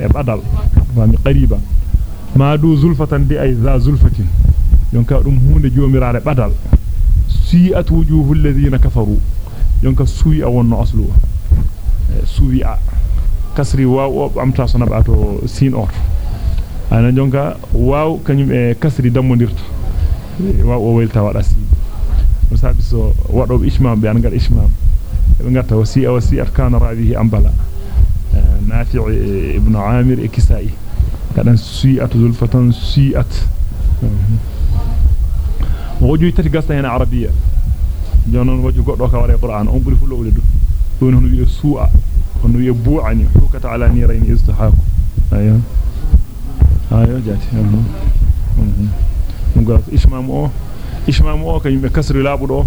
e e wa mi qariba ma du zulfatan bi ay za zulfatin yonka dum hunde joomirare badal si'at wujuhul ladina kafaru yonka su'i a wonno aslu su'i a kasri waw o amta so nabato sin or ana jonka waw kanyum e kasri dammondirta waw o welta wada si musabi so wado ishmam be an gal ishmam be ngatta wasi'a wasi'at kana rawihi ambala nafi' ibn amir e kisai kadan sui'at zulfatan sui'at waju tati gasta hena arabiya jonon waju goddo ka wara qur'an on buri fullo wuldu don hono wi su'a on wi bu'ani hukata ala nirayn istihaku ayo ayo jati mhm ngal ismam o ismam o kay be kasri labudo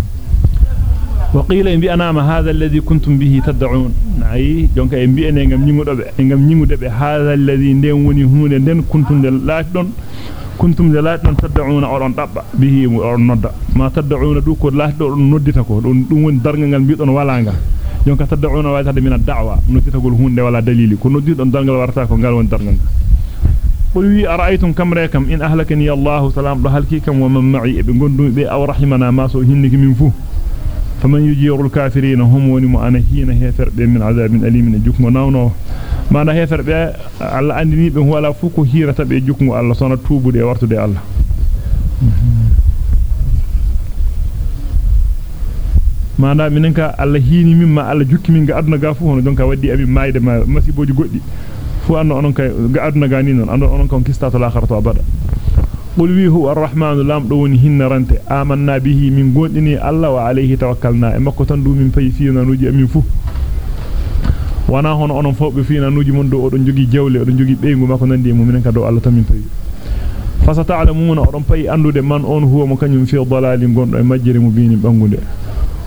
وقيل إن بأنام هذا الذي كنتم به تدعون. نعي جونك إن بأنا إنغم نيمو دبي إنغم نيمو دبي هذا الذي ندين وني هون ندين كنتم دلاتون كنتم دلاتون تدعون أوران دبا به أوران نودا ما تدعون دوكو لاتون نودتكو دون دون درغنgal بيدون walanga jonka tad'una wa tad'una min ad-da'wa noditagol hunde wala dalili ko nodidon dangal warata ko ngal won dargal قل وي أرأيتم كم ريكم إن أهلكني الله سلام. بهلكيكم ومن معي؟ بقندم بي أو رحمنا ما سو هنك من فو فمن يجير الكافرين هم ونم أنا هين هيفر من عذاب أليم جكم وناونو ما أنا هيفر على أنني بي هو لا فوكو هيرة بي جكم الله صنع توبو دي ورتو دي الله min ga aduna ga fu hono donka waddi abi mayde ma masiboji goddi fu anno onon kay ga aduna ga ni non ando onon kon kistata la kharto abada huwa arrahmanu lamdo woni hinnarante amanna bihi min gondini alla wa alayhi tawakkalna e makko tan du min fayi finanuji amin fu wana hono onon fawbe finanuji mon do odon jogi jawle odon jogi beengu makko nandi e muminen ka do alla tan min fayi fasata'lamuna odon fayi andude man on huwa mo kanyum fi dalalin gondo e majjere mubini bangunde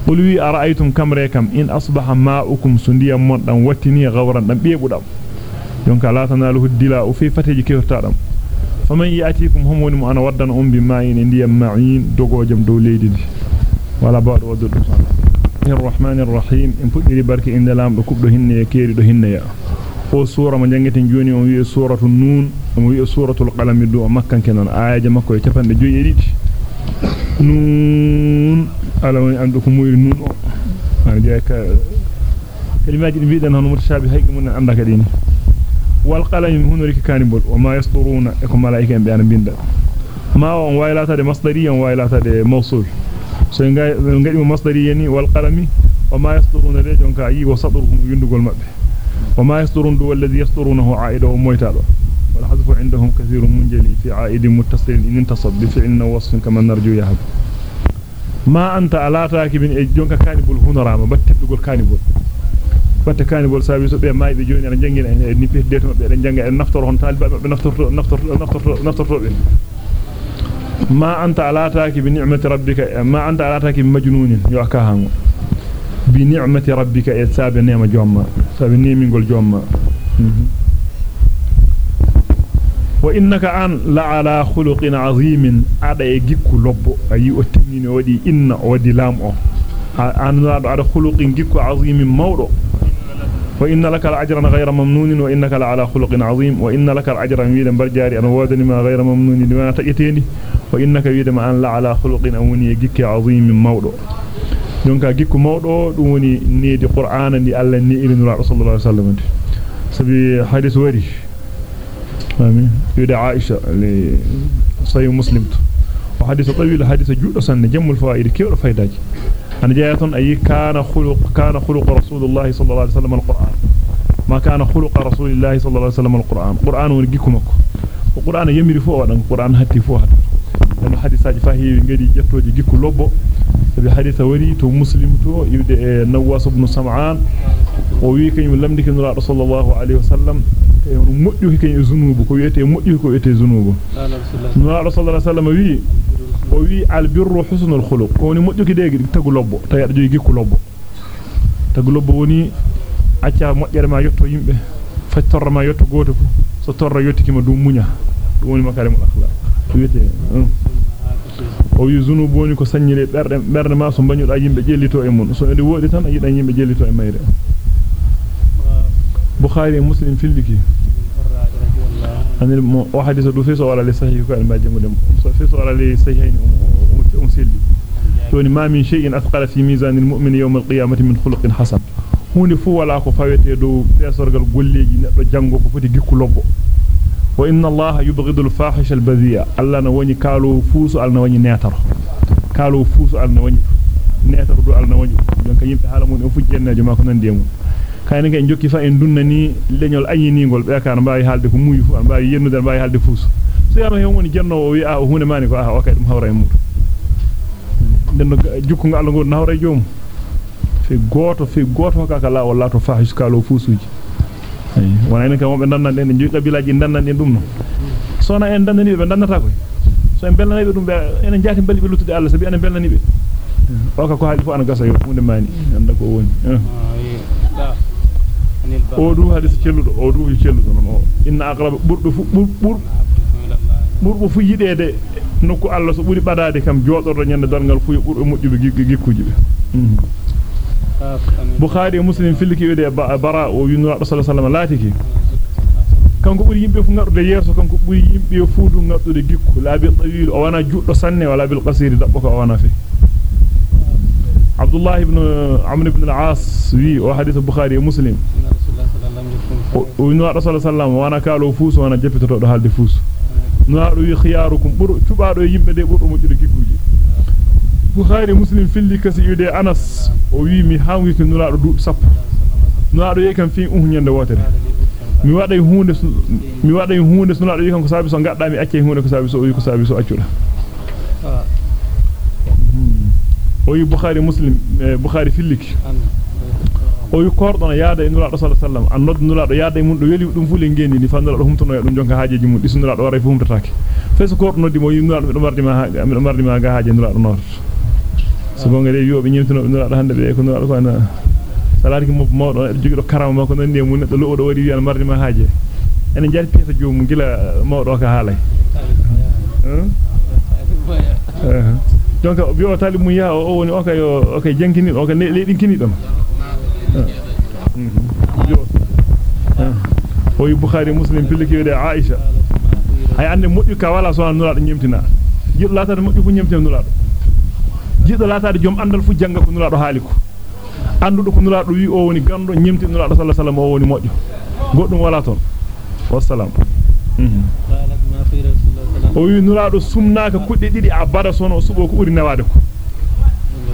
qul wi ara'aytum kamre kam in asbaha ma'ukum sundiyam mon dan wattini gawran dan beebudam donc la tanalu dila o fi fateji kewtadam humuni mu ana waddan on bi ma'in ndiyam ma'in dogojam dow leydi di wala baado waddo dum sa الرحمن الرحيم ان فدري بركي ان لام دو كوبدو hinne keeri do hinne ya o sura mo jangeten joni on wi suratu nun on wi suratul qalam do makkan kenan ayaje makko e capande joyi edidi nun ala woni andu ko moyri nun o an jeya ka kalimaji di bidan hono mutashabi haygi mun anda ka dini والقلم من هنري كان وما يسطرون إكم ملائكة بيان بيند ما هو لا تد مصدريا ولا تد موصول. سين غادي مصدريا والقلم وما يسطرون ليدون كاي وسطرهم يندغول ماب وما يسطرون دو الذي يسطرونه عائد ومويتال والحذف عندهم كثير منجلي في عائد متصل إن انتصب بفعل وصف كما نرجو يهب. ما أنت علاتك من اجونك كانبول هنرام بتدغول كانبول e jonka kanibol sabi so be maybe joni ana jangina en ni pete deto be janga en naftoro hon talba be naftorto naftorto naftorto naftorto be ma anta alataki bi ni'mati rabbika ma anta alataki bi majnunin yo aka hango bi ni'mati rabbika e sabi nema jomma sabi nemingol jomma wa innaka an la ala khuluqin azimin ada e gikku lobbo ayi o timmini wadi inna wadi lam o an la ada khuluqin gikku azimin mawdo وإن لك الأجر غير ممنون وإنك على خلق عظيم. وإن لك الأجر ميدا برجاري أن وادن ما غير ممنون لما تأتيني. وإنك ميدا ما أن لا على خلق أوني جك عظيم من موضوع دونك جك موضوع دوني نيد القرآن اللي ألا نيد نور رسول الله صلى الله عليه وسلم. سبي حديث وري. آمين. يدعى عائشة لصي مسلمته وحديث طويل. حديث جود سنة. جمع الفائدة كيف الفائدة أنا جاءت أي كان خلق كان خلق رسول الله صلى الله عليه وسلم القرآن. ما كان خلق رسول الله صلى الله عليه وسلم القرآن. القرآن ونجيكم القرآن يمر فوق ودن القرآن هتي فوق لأنه حديث فهي غادي جتوجي جيكو haditha wari to muslim to yude e nawas ibn sam'an o wi kany lamdi kin rasulullah alaihi wasallam kay on moddu kany zunubu ko wiete moddu ko wiete zunubu no rasulullah sallallahu wi khuluq ko ni moddu ki degi tagu lobbo tay jogi gikku lobbo tagu lobbo woni acca mojjere ma yotto yimbe fattorra ma yotto goto fu so torra yottiki ma dum munya dum woni makarimul akhlaq wiete o wi zunubu woni ko saññire berde berde ma so bañuda yimbe jellito e mun so ende wodi tan yida yimbe jellito e mayre bukhari muslim filliki أن الواحد ان ولا لسهي كأن ماجم ولا مسوسيس ولا لسهيين ومسيلي توني ما من شيء أثقل في ميزان المؤمن يوم القيامة من خلق حسن. هون فو ولا خفايته دو تأسر قال قولي جنجو كفوتي جيك لبو وإن الله يبغض الفاحش البذيء الله نواني كالو فوس على نواني ناتر كالو فوس على نواني ناتر دو على نواني لأن كيم في حالة من أفجنا جماعة كنا ديمون. Kayne nge jokki fa en dunnani leñol anyiningol be kan mbaawi halde ko muyu fu mbaawi yennude mbaawi halde fuusu so yama hen woni jenno o wi a hunde mani ko a o kay dum hawra e mudu den jukku ngal ngol na hawra e joom fi goto fi goto kaka la walla to fahish kaalo fuusuji wona en kam wonbe dannan den joyi kabilaji dannan den dum no sona en dandani be dannata koy so en bellanabe dum be en jaati balli be luttude Allah sabi en bellani be o ka ko haali fu ana gasa yo hunde mani anda ko woni o du hadis celludo o du celludo non o inna aqrab burdo fu bur burbo fu yidede nokku Allah so buri badade kam jodordo nyande dargal fu burdo mujjube gikkuji be Bukhari Muslim filiki wede bara o yunu Rasul sallallahu alaihi wasallam latiki kanko buri yimbe fu ngardude yeso kanko buri yimbe fuudu ngardude gikku labi tawil o wana juddo sanne wala bil qasir dabbo ko wana fi Abdullah ibn Amr ibn al-As wi o hadith Bukhari Muslim o yunu Rasul sallallahu alaihi wasallam wana kalo fuusu wana jeppito do halde fuusu no wi khiyarukum buru tubaado yimbe de burdo mujjude gikkuji Bukhari Muslim filli kasi yude Anas o wi mi hanwi ko nulaado du sappo nulaado ye kam fi un nyande wotere mi waday hunde mi waday hunde sunna do kanko sabi so gadda mi acce hunde ko sabi so ko sabi so accuda o yi bukhari muslim bukhari filliki o yi kordono yaada e nula sallallahu alaihi wasallam annod nula do yaada e mun do weli dum fule ngendi ni fandala do humtono dum jonka haajeji mun disnula do wara fu humtataake feso kordono di mo yi nula do mardi ma mi do mardi ma ga haaje nula do nor so gonga de yobe nyimtino nula do hande be ko nula do ko na salati mo mawdo jogi do karama mako nandi mun neddo lo do wari wi'an mardi ma haaje en jari pesa joomu gila mawdo ka haalay donc bi o tali mu ya o woni o kay o kay jankini o kay leedinkini dum nula do nyemtina jiddo latade moddu fu nyemtina nula do jiddo latade jom andal fu janga ko nula do haliko andudo ko nula do wi o woni gando nyemtina nula do sallallahu alaihi wasallam o woni moddo goddum wala ton wassalam o wi nulaado sumnaaka kudde didi a bada sono subo ko buri newaade ko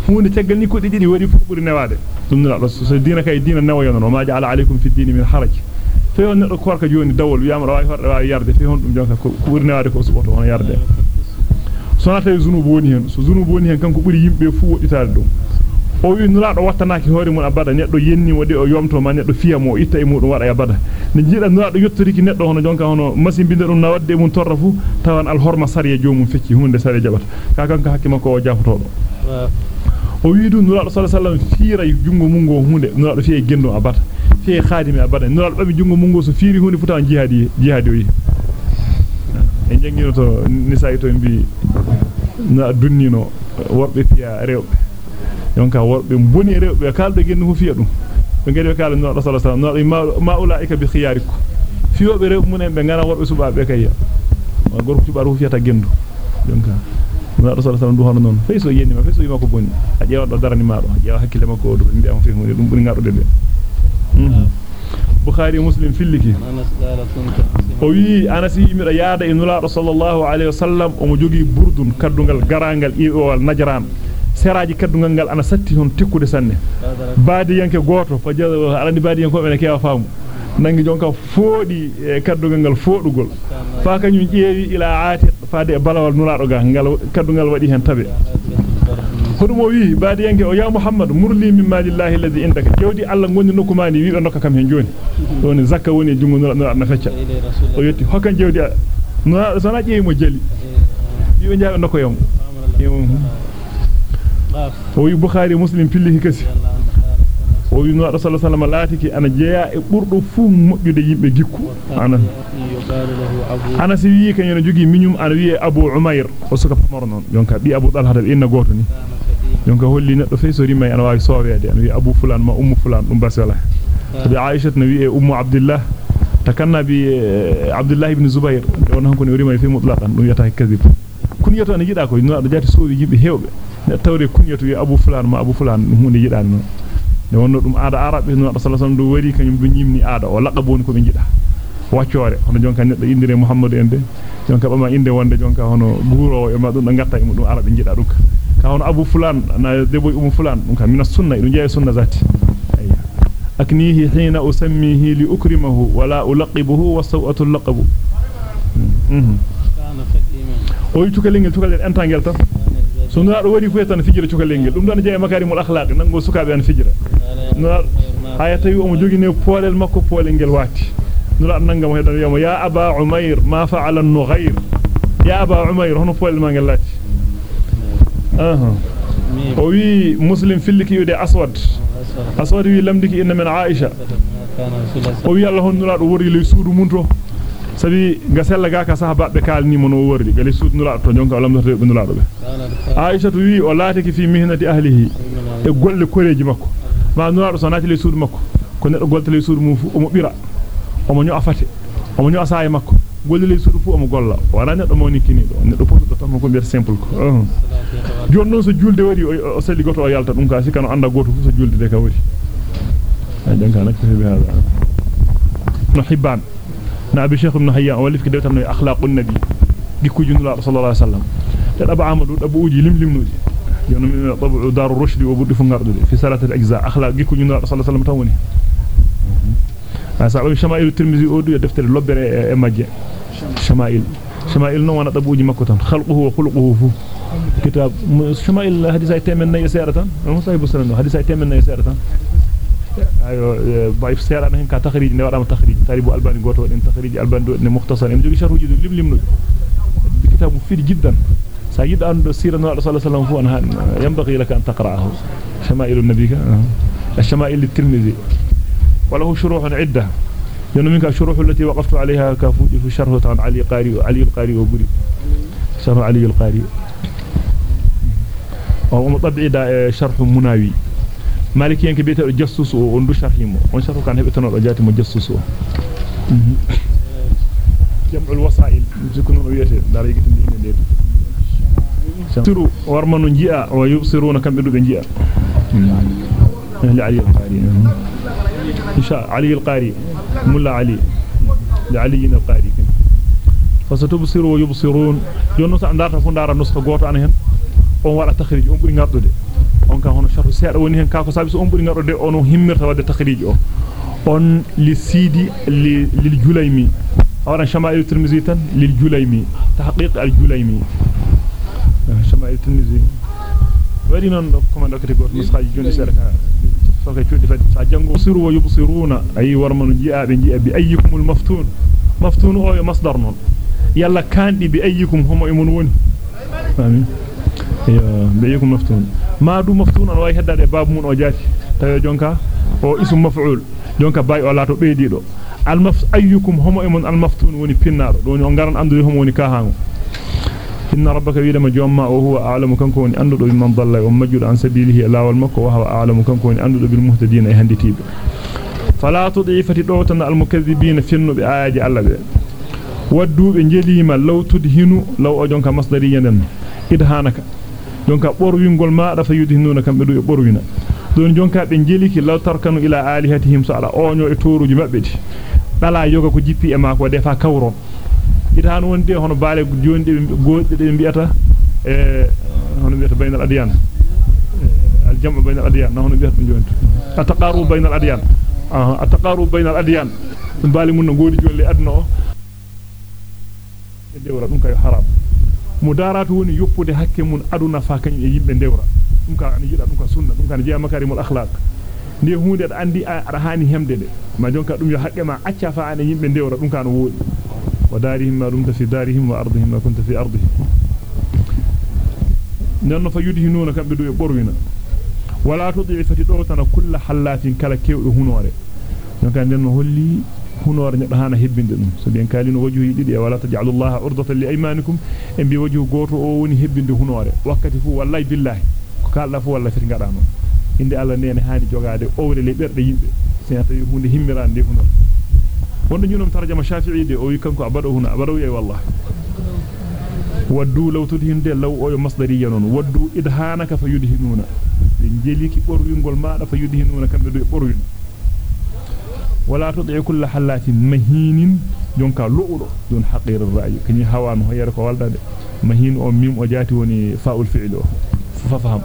hunde tegal ni kudde didi wadi fu buri newaade ثم لا بس دينك أي دين النوى ينور وما جعل عليكم في الدين من حرج. فيهم كوارك جون الدول. ويام رواي فر رواي يرد فيهم جونك. كور نارك أصبر وأنا يرد صنعة زنوبونيهم زنوبونيهم كم كبر يم بفو إتاردو أو ينور على وطنك هوري من أبدا نت ييني ودي أو يوم تومان نت فيها مو. إتا يمو نور على أبدا نجيل نور على يتريك نت هون جونك هون. ما سين بيدرون نود دي من طرفه طبعا الهرم سري جوم فيك هون دسالي جبر. كأنك هكما alaihi wasallam fiira jungo mungo hunde nulaado fiye gendo abada fiye khadimi abada nulaado babi jungo mungo so fiiri hunde fu tawan jihadi jihadi o yi en jangino to nisaa to mbi na dunnino worbe fiya rewbe yonka worbe boni rewbe kaldo gennu fu fiya dum be ngari kala no rasul sallallahu alaihi wasallam ma ulaika bi khiyarikum fiyobe rew munen be ngana worbe subabe kayya ma gorko tubaru fiyata gendu yonka yimi do yaada e nula sallallahu alaihi wasallam o mo jogi burdun kaddungal garangal iwol najran seraji kaddungal ngal ana satti hon tekkude sanne baadi yanke goto fa jada arandi baadi yanko be kewa faamu nangi jonka foodi kaddungal ngal foodugol fa kanyum jeewi ila ati faade balawal nulaado ga ngal kaddungal wadi hen tabe hodumo wi baadi yanke o ya muhammad murli min malillahi alladhi indaka jewdi alla ngoni nokumani wi be nokka kam hen joni don zakka woni jungo nulaado na fecca o yetti hokan jewdi nulaado sana jeewi mo jeli wi be jaabe nokko yam o wi bukhari muslim pilli kasi laatiki ana jeya e burdo fu mojjude yimbe gikku ana ana si wi kan yana jogi minyum ana wi abu umair o suka pamaro non jonka bi abu talha da inna goto ni jonka holli neddo fe so rimay ana wawi sowede ana wi abu fulan ma ummu fulan dum basala bi aisha na wi e ummu abdullah takanna bi abdullah ibn zubair on hanko ne rimay fe mutlaqan dum yata kadhib kun yato ana jida ko no do jati sowi yimbe hewbe tawre kunyatu wi abu fulan ma abu fulan hunde yidaan non ne wonno dum aada arabe no sallallahu alaihi wasallam do wari kanyum do nyimni aada o laqaboni ko be jida wacciore hono jonka neddo indire muhammadu ende jonka bama inde wonde jonka hono guuro e ma dum do ngatta e mudum arabe jida dum ka hono abu fulan na debo um fulan dum ka mina sunna dum jeey sunna zati aknihi hina usammihi li ukrimahu wala ulaqibuhu wa sawatu laqabu mhm o yi cukalengel cukalel entangel tan so nuna do wadi fu tan fijira cukalengel dum don jeey makarimul akhlaq nango sukabe an fijira nuna haya tawi o mo jogine poolel makko poolengel wati nuna nangam hedan yamo ya aba umayr ma fa'ala an-nughayr ya aba umayr hono poolel ma ngel lati aha o wi muslim filliki yude aswad aswad wi lamdiki inna min aisha o wi allah honnura do wori le suudu munto sabi ga sella ga ka sahababe kalni mon o wordi gali sudnula to jonka o lamdoto be nulaado be aisha to wi o laatiki fi mihnati ahlihi e golle koreji makko ma nulaado so naati le suudu makko ko neddo golte le suudu mum fu o mo bira o mo nyo afate o mo nyo asaaye makko golle le suudu fu o mo golla wala neddo mo nikini do neddo potudo tan ko bier simple ko jon non so julde wari o sali goto o yalta dum ka sikano anda goto fu so julde de ka wari ay jonka nak fi hada no hibban نبي شيخ ابن هيا أولف كده تمنى أخلاق النبي. بكل جند الله صلى الله عليه وسلم. تلعب عمرو أبو أجي لم لم نجي يوم يعني طبع دار الرشد وبرد في النار في سالة الأجزاء. أخلاق بكل جند الله صلى الله عليه وسلم توني. أصحاب الشمائل الترمذي أودي دفتر اللبر أمجد شمائل شمائل نوانا أبو أجي مكوتا خلقه وخلقه فو. كتاب. شمائل هذه سايتين من نية سيارة. أه، مو سايب بسرنا هذه سايتين من نية سيارة. ضعيف مفيد جدا سيد أن سيرة النبي صلى الله عليه وسلم هو أنها ينبغي لك أن تقرأه شمائل النبي الشمائل للتلمذي وله شروح عدة لأن منك الشروح التي وقفت عليها كفوج في شرح عن علي قاري علي القاري وبري شرح علي القاري ومطبع شرح مناوي مالك ينك بيت الجسوس وندو شرحيمو وان شرح كان هبتنا رجات مجسوس جمع الوسائل. يكونوا ويته دار يجتن دي سروا ورمنوا جيا ويبصرون كم بدو بنجيا أهل علي القاري. إن شاء علي القاري. ملا علي. لعلي القاري. فستبصر ويبصرون. يونس أندارتا فندارا نسخة on wada takhrij on buri ngardude on kan hono sharhu seeda woni hen ka ko sabi so on buri ngardude on himmirta wadde takhrij o on li sidi li lil julaymi awran shama'il tirmizi tan lil julaymi tahqiq al julaymi shama'il tirmizi wadi non ko man dokati goto nuskhaji joni seeda ka soka cuudi fadi sa jango siru wa yubsiruna ay warmanu ji'abe ji'a bi ayyikumul maftun maftun o yo masdar non yalla kandi bi ayyikum homo e mun woni amin yo bi ayyikum maftun ma du maftun on way heddade babu mun o jati tayo jonka o isum maf'ul jonka bay o lato beedido al maf ayyukum homo e mun al maftun woni pinnado do on garan andu homo woni kahango إن ربك ويدما جوما وهو أعلم كم كون أندو بمن ضل ومجد عن سبيله لا والمكة وهو أعلم كم كون أندو بالمهتدين يهندي تيب. فلا تضعف تدوتنا المكذبين فينو بآيات الله بي. ودو بنجليما لو تدهنو لو أجونك مصدريا نن إدهانك جونك بوروينغول ما دفا يدهنون كم بدو بوروينا don jonka be jeliki law tarkanu ila alihatihim sala onyo e toruji mabbeti dala yoga ko jippi e mako defa kawron itan wonde hono baale jonde godde de biata e hono biata baynal adyan al jam'u baynal adyan hono biata jonde ataqaru baynal adyan ataqaru baynal adyan baale mun no godi jolle adno e dewra dum kay haram mudaratu woni yoppude hakke mun aduna fa kany e yimbe dewra dum ka ani yida dum ka sunna dum kan jiya makarimul akhlaq ndi hunde da andi ara hani hemde de ma jonka dum yo hakke ma acca fa an yimbe dewra dum kan wodi ودارهم ما دمت في دارهم وأرضهم ما كنت في أرضهم نحن فيدهنون كم بدو يبرونا ولا تضيع فتدوتنا كل حلات كلا كيو هنوري نكان دين هنور هبند kalino wajhu didi wala taj'alu Allah urdatan li aymanikum en bi wajhu goto o woni hebbinde hunore wakkati fu wallahi billahi ko kala fu wallahi fiti ngada non inde Allah nene haani jogade owre le berde yimbe sen tawi hunde himmirande hunor wonde ñunum tarjama shafi'i de o wi kanko abado huna abado wi wallahi waddu law tudhinde law o masdariya non waddu idhanaka fayudhinuna be jeliki borwingol maada fayudhinuna kambe do borwin wala tud'i kull halatin mahinin jonka luudo don haqir ar-ra'y kini hawan ho yere ko waldade mahin o mim o jati woni fa'ul fi'l o fa faham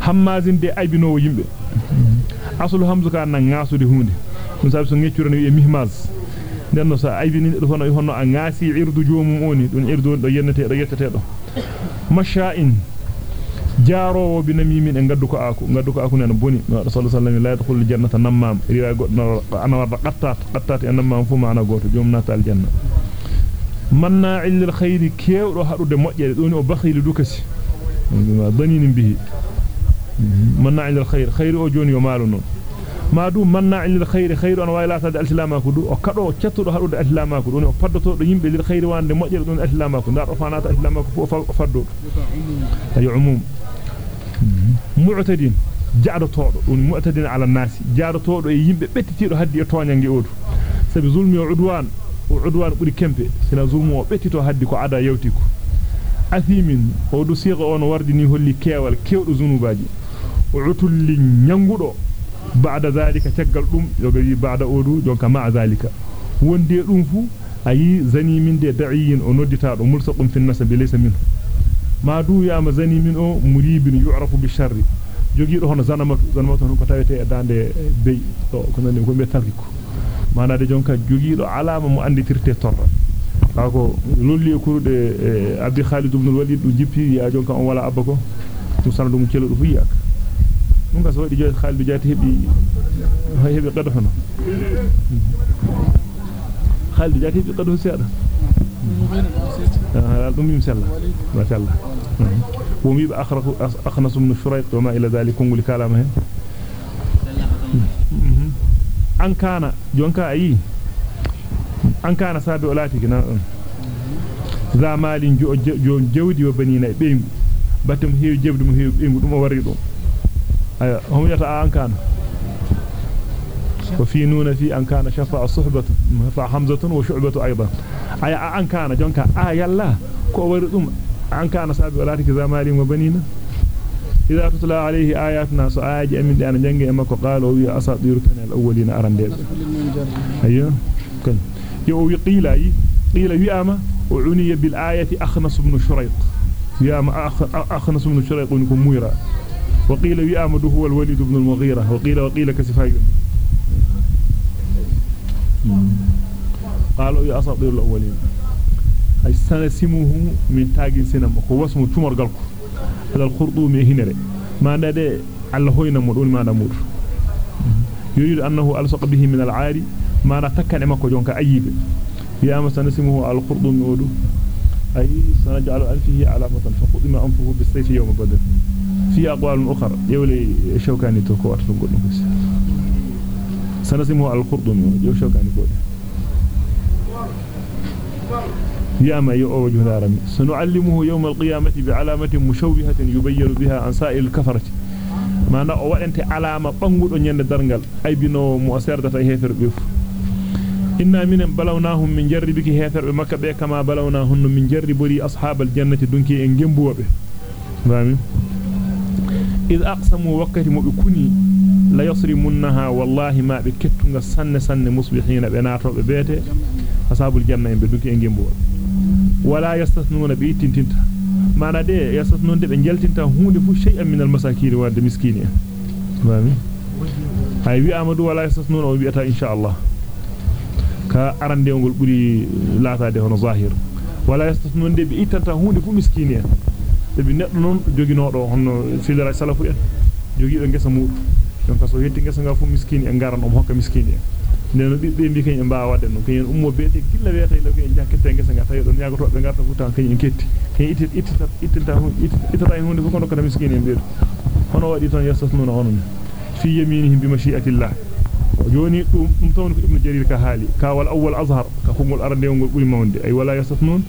hammazin de aybino yimbe aslu hamzu ka nan ngasude hunde dum sabi so ngeccuro e mihmaz denno sa aybini do hono hono a ngasi irdu joomum oni dun irdu do yennete do yettete do masha'in jaarowo bi namimin e gaddu ko aku gaddu ko aku nen boni sallallahu alaihi wasallam la yadkhulu jannata namam riwa goddo ana warda qattat qattat en namam fu maana goto joom nata al janna manna'il lil khair kewdo hadude doni o bakhili dukasi baninin bihi manna'il lil khair khair o joni yo malu non ma du manna'il lil khair khair on waylata de alsilamaku du o kado ciattudo hadude doni o paddoto do yimbe lil khair wande mojjede don alsilamaku ndar o fanata o faddo umum mu'tadin jaadotodo dum mu'tadin ala nasi jaadotodo e yimbe bettitido haddi e toñange odu sabi zulmi o udwan o udwan buri kempe sina zulmu o bettito haddi ko ada yawtiko athimin o du siga on wardini holli kewal kewdo zunubaji o utulli nyangudo ba'da zalika taggal dum yoga wi ba'da odu jonka ma zalika wonde dum fu ayi zani min de da'iyin o noddita do mulsaqum fi nasabi laysa minhu ma du ya ma min o muribin yu'rafu bi sharri jogiido hono zanamatu zanamatu hono ko tawete e dande bey to ko nande ko be tariko manade jonka jogiido alama mo anditirte torra kako lolli e kurude e abdi khalid ibn walid du jippi ya jonka on wala abba ko dum sanadu mum celo fu yak dum ga so wadi joy khalid jati hebi hebi qado hono khalid jati hebi qado seeda آه دم يمسلا ما شاء الله. ومي أخرق أخنس من الشريط وما إلى ذلك كل كلامه أن كان جونكا أي؟ أن كان سابع لاتك ذا مال جو جو جودي وبنينا بينغ باتم هيو جبد مو هيو بينغ دم وري دم أي هم يتا أن كان. وفي نون في أن كان شفاء صحبة فحمزة وشعبة أيضا. أي أن كان جونكا آه يلا. كو وري دم أن كان سابق ولاتك ذا وبنينا إذا تتلى عليه آياتنا سآج أمن أنا جنجي أما قالوا وي أساطير كان الأولين أرنديز أيوه. كن. يو قيل أي. قيل ويأما وعني بالآية أخنس بن شريط. ويأما أخنس بن شريط ونكم مويرا وقيل ويأما هو الوليد بن المغيرة. وقيل وقيل كسفاي قالوا يا أساطير الأولين min tagin sinama ko wasmu tumor galko dal khurdumi hinere manda de alla hoyna mo don manda mur yuridu annahu alsaqa bihi min al-aari manda takkane makko jonka ayibe yama sanasimuhu al-khurdumi odu ay sanaj'alu anfihi alamatan faqudima anfuhu bis-sayfi yawm badr fi aqwal ukhra yawli shawkani to ko watto goddum ko sanasimuhu al-khurdumi yow shawkani ko يا ما وجهنا رمي سنعلمه يوم القيامة بعلامة مشوهة يبين بها عن سائل الكفرة. ما نأوى أنت علامة بانقود أن يندرنغل أي بنو مؤسردة هيثر بيف إنا من بلوناهم من جربك هيثر بمكة كما بلوناهم من جربوري أصحاب الجنة دونك انجنبوا به. فاهمين إذ أقسموا وقت مؤكني لا يصري منها والله ما بكتنغ سن سن مصبحين بناتو ببيته. Ashabul janna en be dunki en gembuwobe wala yastasnuna bi tintinta mana de yastasnunde be jaltinta hunde fu shay'an min al masakin wa de miskini fami hay wi amadu wala yastasnuna o bi'ata insha Allah ka arande ngol buri laataade hono zahir wala yastasnunde be itanta hunde fu miskini be bi neddo non joginodo hono filra salafu en jogiido ngesa mudu donc so hetti ngesa nga fu miskini en garan om hokka miskini en neno bibbe mbi kany mbaa wadde non kany ummo beete gilla weeta ila ko en jakkete ngesa nga tawi don nyagoto be garta futa kany en ketti kany itti ittita ittita ittita en hunde fu kono ko miskini en beedo hono wadi ton yastasnuna honon fi yaminihim bi mashi'ati llah joni dum dum tawon ko ibnu jarir ka haali ka wal awwal azhar ka humul arde ngol buri mawde ay wala yastasnun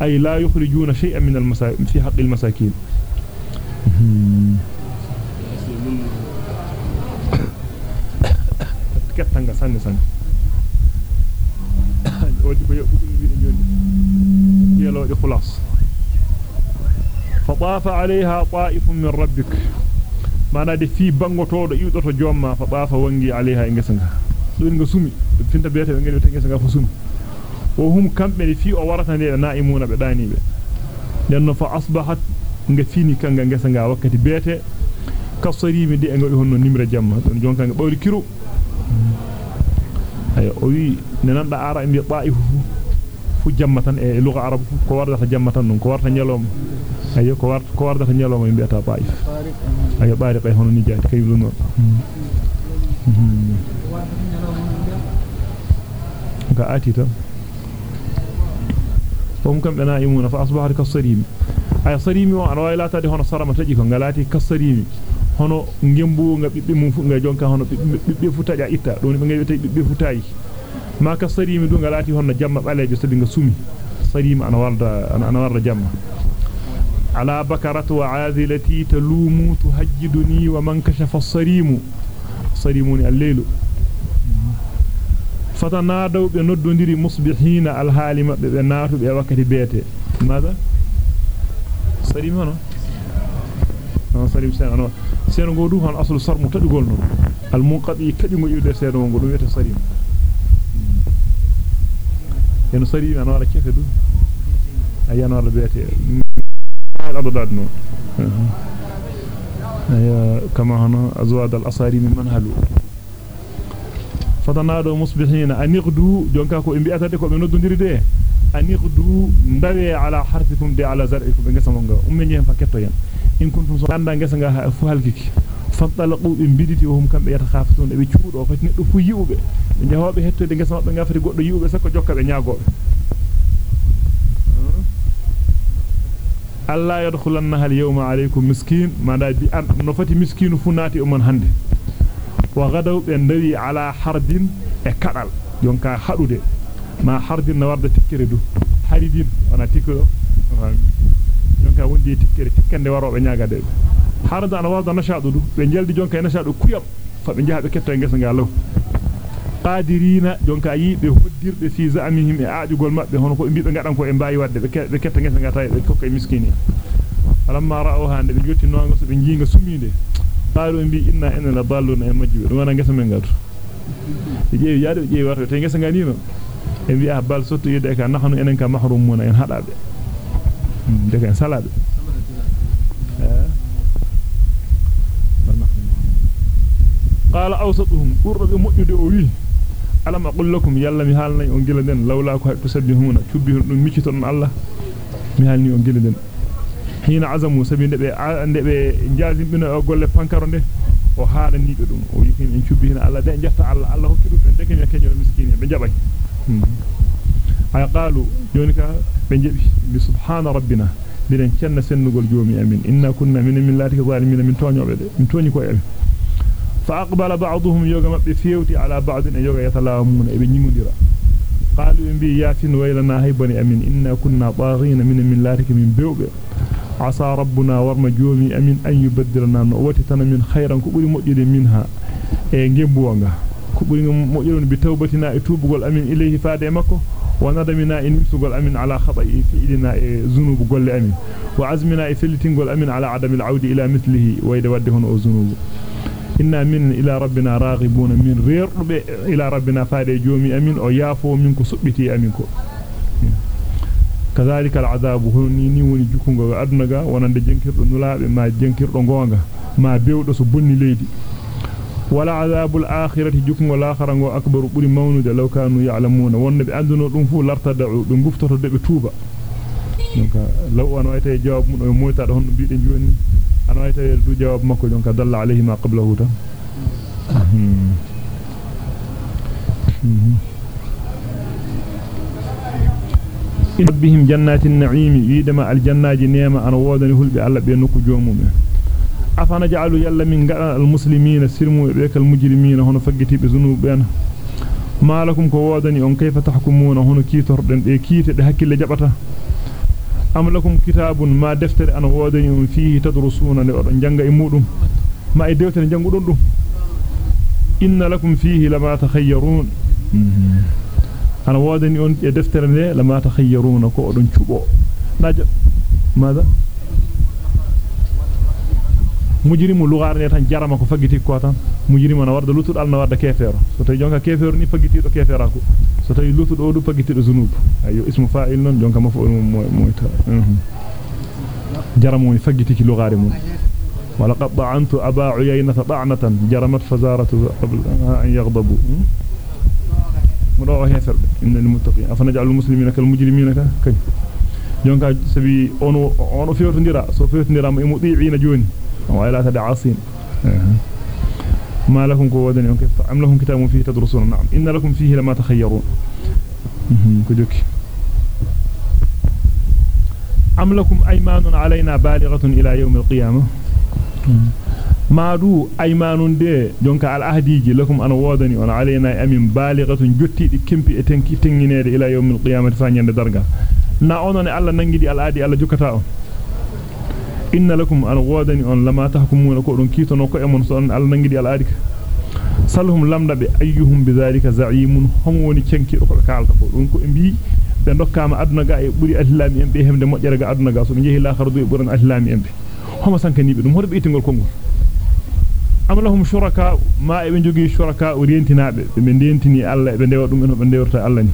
ay la yukhrijuna shay'an min al masakin fi haqq al masakin kettanga sanne sanne wadi ko yobbu dum wiide joni yelode khulas فطاف عليها طائف من ربك mana de fi bangotodo iwdoto jomma fa baafa wangi alaiha ingesanga dun nga sumi finta beete ngel wete ngesanga fa sumi o hum kambe ni fi o warata ne naimuna be danibe den no fa asbahat nga fini kanga ngesanga wakkati beete kasarimi de ngadi honno nimra jamma don jonka nga bawli kiro ay o wi ne nanda ara mbi ta'ifu fu jammatan e lugha arab ko warata jammatan non ko warta nyalom ayo ko warta ko warta nyalom mbi ata ta'if ayo bari kay hono ni jaati kay lu non ga ati tan hum kam bana imuna fa asbahat kasarimi ay sarimi wa ana wayla tadi hono sarama taji ko galati kasarimi hono ngembu nga bibbe mum fu nga jonka hono bibbe fu taja itta don be ngewete bibbe fu tayi ma ka sarimi du ngalati hono jamma balejo sabi nga sumi sarimi ana warda ana warda jamma ala bakaratu wa azilati talumu tuhajjiduni wa man kashafa as-sarimu sarimuni al-laylu fatanadaw be noddondiri musbihina al-hali mabbe be naatu be wakati beete mada sarimi hono non sarim sen non seno go du hon aslu sarmu tadugol non al munqadi kadi mo yude seno go dum wete sarim en sarim an wala kefe du ayan wala beete adadad non كما هنا أزواد الأصاري من منهل فتنادوا مصبحين أن يغدوا جونكا كو إن بيأتا ديكو بنودو نديري دي أن يغدوا ندوي على حرثكم دي على زرعكم بنغسا مونغا أمني هم فكتو ين إن كنتم سواندا غسا غا فوالكيك فانطلقوا بن بيدتي وهم كم يتخافتون ابي ciudo fati neddo fu yiwbe be jawaabe hettode ngesa mabbe ngafati goddo yiwbe sakko jokka be nyaagobe alla yadkhulannaha al-yawma alaykum miskin manda bi an no fati miskinu funati o man hande wa gadaw be ndawi ala hardin e kadal jonka hadude ma hardin na warda tikkere du haridin wana tikkero jonka wondi tikkere tikkande warobe nyaagade harda ana warda nashadu du be jaldi jonka e nashadu kuyam fa be jahabe ketto e ngesa ngalaw qadirina jonka yibe hoddirde fi za'amihim e aajugol mabbe hono ko biibe ngadan ko e mbaayi wadde be ketta ngesa ngata be kokka miskini alamma ra'awha de be jotti nonga so be jinga suminde qaalu bi inna inna la dalluna e majjube dum wana ngesa men ngatu e jeewi yaade jeewi warto te ngesa ngani no e bi ah bal sotto yede ka nahnu enen ka mahrumuna en hadabe de ka salabe قال أوسطهم قرب مؤيد أوي. ألم أقول لكم يلا مهالنا ينجلدن لولا تسبحون تبهون ميكتون الله. مهالني ينجلدن حين عزموا سبين دبي دبي جازم بنا أقول فانكارون ده o haalani be dum o yikin en cubbina alla de jetta alla alla hokki dum en deke mi kenyo miskini be qalu be jebi bi subhana rabbina bilen cenna sennugol joomi amin inna kunna min min lati zalimin min tonyobe de min toni ko e فأقبل بعضهم يوغا مبه فيوتي على بعض ان يوغا يتلاومون ابي نيموديرا قالوا ان بي ياتين ويلنا هيبني امين إنا كنا طاغين من ملاتك من بيوبه عسى ربنا ورم جومي امين ان يبدلنا نوتتنا من خيرا كبري مجد منها e ngembuwanga ko buri moƴƴon bi tawbatina e tubugol amin ilayhi faade makko wa nadamina in misugol amin ala khata'i fi idina e zunubu golle amin wa azmina e fellitingol amin ala adami al-audi ila mithlihi wayde wadde hono o zunubu inna min ila rabbina raghibuna min reerbe ila rabbina faade joomi amin o yaafo min ko subbiti amin ko kazalika al'adabu honni ni woni jukungo ولا عذاب الآخرة جفن والآخرة أكبر. قل مونود لو كانوا يعلمون. ونب أدنى رنفو لارتدعو بنقفتة رب توبة لو أنا أتى جواب موتى رهن بيت جواني أنا أتى جواب مكو. جنك دل عليه ما قبله ده. ربهم جنات النعيم. يدما الجنات نيما أنا وادني هل بألا بينك جوامونه afana ja'alu yalla min gada almuslimina sirmu be kal mujrimina hono faggitibe zunubena malakum ko wodani on kayfa tahkumuna hono kitorden be kiite de hakkille jabata am lakum kitabun ma deftere ana wodani on fihi tadrusuna ne odon janga e mudum ma e dewtere jangudon dum inna lakum fihi lama takhayyarun ana wodani on e deftere ne lama takhayyaruna ko odon cubo naja mada mujrimu lugarne tan jarama ko fagiti ko tan mujrimu na warda lutud alna warda kefero so tay jonka kefero ni fagiti do kefera ko so tay lutud o du fagiti do zunub ayo ismu fa'il non jonka maf'ul moyta jaramu ni fagiti ki lugare mun wala qad da'antu aba uyayna ta'natan jaramat fazaratu qabla an yaghdabu mudo heferbe innal muttaqin afana ja'alul muslimina kal mujrimina ka kany jonka sabi ono ono fewtondira so fewtondira mo mudi'ina joni ولا تدعاصين ما لكم قوة كيف أم لكم كتاب فيه تدرسون؟ نعم. إن لكم فيه لما تخيرون. كدوك أم لكم أيمان علينا بالغة إلى يوم القيامة؟ ما دو أيمان دي جونك على أهديجي لكم أنا وادني. وأنا علينا أمين بالغة جتي دي كمبي اتنكي تنينير إلى يوم القيامة. فانيان درجة. نا أونني الله ننجدي الآدي الله جكتاؤ inna lakum an wadani on lama tahkumuna ko don kitono ko emon so on al nangidi al adika salhum lamda be ayyuhum bidhalika za'imun hom woni cenkido ko be kalta ko don ko e bi be dokkama aduna ga e buri ahlami en be hemde mojjere ga aduna ga so be jehi la khardu e buran ahlami en be homo sankani be dum horbe itingol kongol am shuraka ma e be jogi shuraka o rentinabe be dentini alla be dewa dum en be dewrta alla ni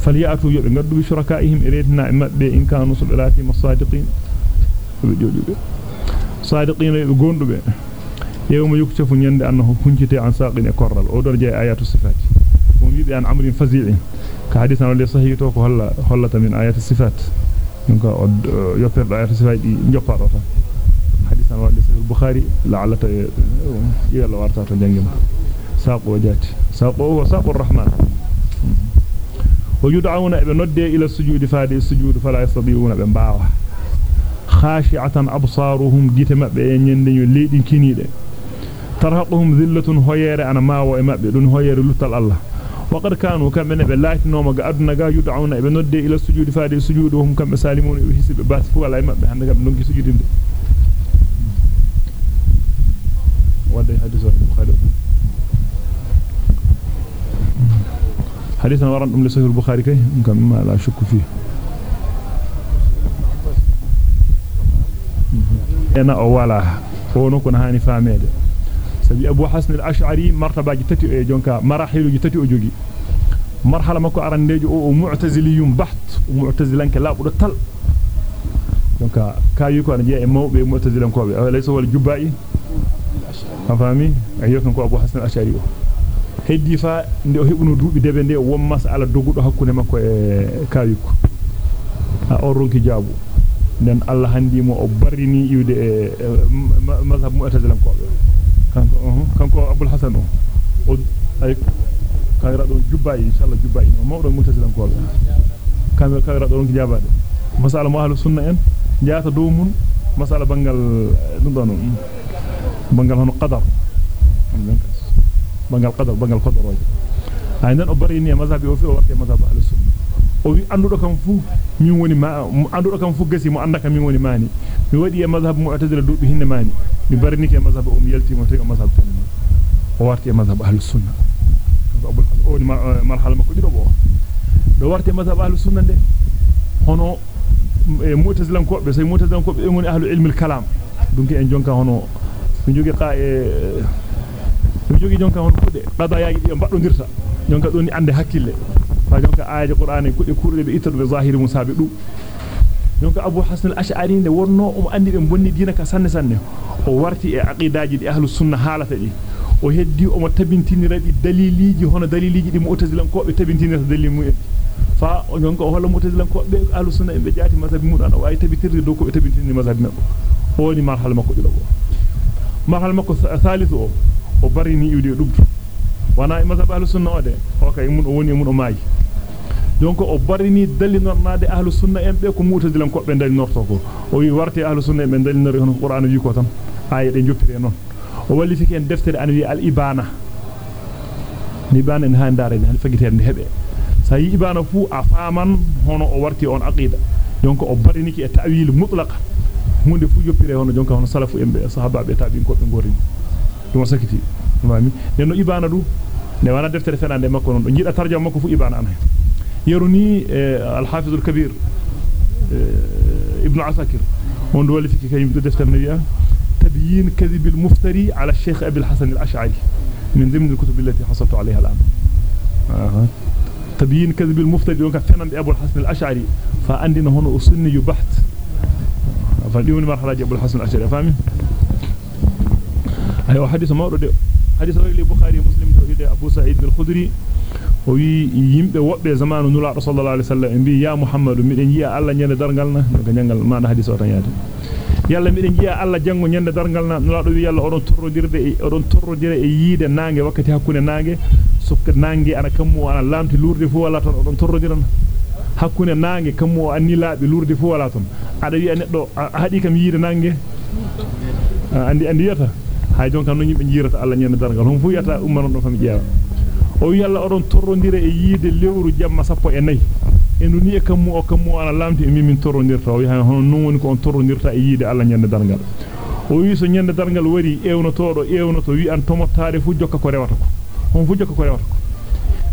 falyatu yobe gaddu shurakaihim e rentina e mabbe saqin e korral o don jey ayatu sifati on wiibe an amrin fazi'in ka hadithan wal sahih to ko holla hollata min ayatu sifat donc yopperdo ayatu sifati di joppado tan hadithan wal sahih bukhari la'allata yalla warta to jangima saqo wajati saqo wa saqur rahman ويدعون ابن نودي إلى السجود فادي السجود فلا يستطيعون خاشعة أبصارهم جت ما بين يندي الليل كنيدة ترهقهم ذلة هير أنا ما وإما بدون هير لطل الله. وقد كانوا كمن بالله إنهم قعدنا جا يدعون إبن ندى إلى السجود فادي السجود وهم كم سالمون يحس بباس فوق الله ما بهم نجا بنجي سجودهم ودي هذا زور بخاري حديثنا ورد أم لسه البخاري كي؟ كم ما لا شك فيه. أنا أولا هو نكون هاني فاميد sabi abu hasan al-ash'ari martabaji tati e jonka marahiluji tati o jogi marhala makko arandejo o mu'taziliyum baht mu'tazilanke labudo tal jonka kayi ko anje e mawbe mu'tazilankobe laysa wal jubba'i afami ayyukan ko abu hasan al-ash'ari o heddi fa nde o hebuno duubi debe nde won masala dogudo hakkunde makko e kayiko a o ronki jaabu nden Allah handimo o barrini iwde e mazhab mu'tazilankobe kanko kanko abul hasan o o ay kayra don jubbayi inshallah jubbayi no mawdo mutazilan ko kambe kayra don jabade masala mo ahlus sunna en jaata do mun masala bangal dum don bangal hono qadar bangal qadar bangal qadaroje ay nan o bari ni mazhabi o fi o warte mazhab ahlus sunna o wi andudo kam fu min woni ma andudo kam fu gasi mo andaka min woni mani mi wadi e mazhab mu'tazila dubi hinne mani mi barnike mazhab um yaltimo tawi mazhab tan o warti mazhab ahlus sunna abul o marhala makko dido bo do warti mazhab ahlus sunna de hono e mu'tazilan ko be say mu'tazilan ko be ngoni ahlul ilmi kalam dunki en jonka hono mi jogi qa e mi jogi jonka hono kudde qada yaagi di baddodirta jonka doni ande hakkille musabi dum jonka abu hasan al-ash'ari ne wonno um andi be bonni diina ka sanne sanne o warti e aqidaaji di ahlus sunna halata di o heddi o mo tabintinira di daliliji hono daliliji di mu'tazilan ko be tabintinira dalil mu fa o jonka o holla mu'tazilan ko be ahlus sunna be jaati mazhabi mudan o ay tabitirde do ko be tabintinira mazhabi mabbo o woni marhal makko dido go marhal makko thalithu o barini iwde dubtu wana e mazhab ahlus sunna o de o kay mun o woni mun o maayi donc o barini dalinornaade ahlus sunna en be ko mu'tazilan ko be dalinorto ko o wi warte ahlus sunna be dalinori hono qur'an wi ko tan aya de joppire non o wallifiki en deftere an wi al ibana ibana en handare hal fagitede hebe sa yi ibana fu a faman hono o warti on aqida donc o bariniki e ta'wil mutlaq hunde fu joppire hono jonka hono salafu en be sahaba be tabin ko be gorini dum sakiti mami nenno ibana du ne wana deftere fenande makko non. Do jida tarjuma makko fu ibana an يرني الحافظ الكبير ابن عساكر وند ولي فيك كاي دفتر نبيا تبيين كذب المفتري على الشيخ ابي الحسن الاشعري من ضمن الكتب التي حصلت عليها الان آه. تبيين كذب المفتري دونك فنان ابو الحسن الاشعري فعندنا هنا اصني بحث فديوني مرحله ابو الحسن الاشعري فاهمين أيوه حديث مورد حديث البخاري مسلم توحيد ابو سعيد الخدري zamanu nula sallallahu alaihi wasallam bi ya muhammadu miden jiya alla nyande dargal na ko jangal maada hadith o tan yaade yalla miden jiya alla jango nyande dargal na nula do wi yalla odon torrodirde e odon torrodire e yiide nange wakkati hakkunde nange sokka nange ana kammu ana lamti lurde fu wala ton odon torrodirana hakkunde nange kammu anni laabi lurde fu wala ton ada wi neddo hadi kam yiide nange andi andi yata hay jonka no yimbe jirata alla nyande dargal hon fu yata umma non fami jeewa o yalla odon torrondire e yiide lewru jamma sappo e nay en ni e kammu o kammu ana lamti e mimin torrondirta o yaha hono non woni ko on torrondirta e yiide alla nyande dargal o wi so nyande dargal wari ewno todo ewno to wi an tomottaade fu jokka ko rewata ko hon fu jokka ko rewata ko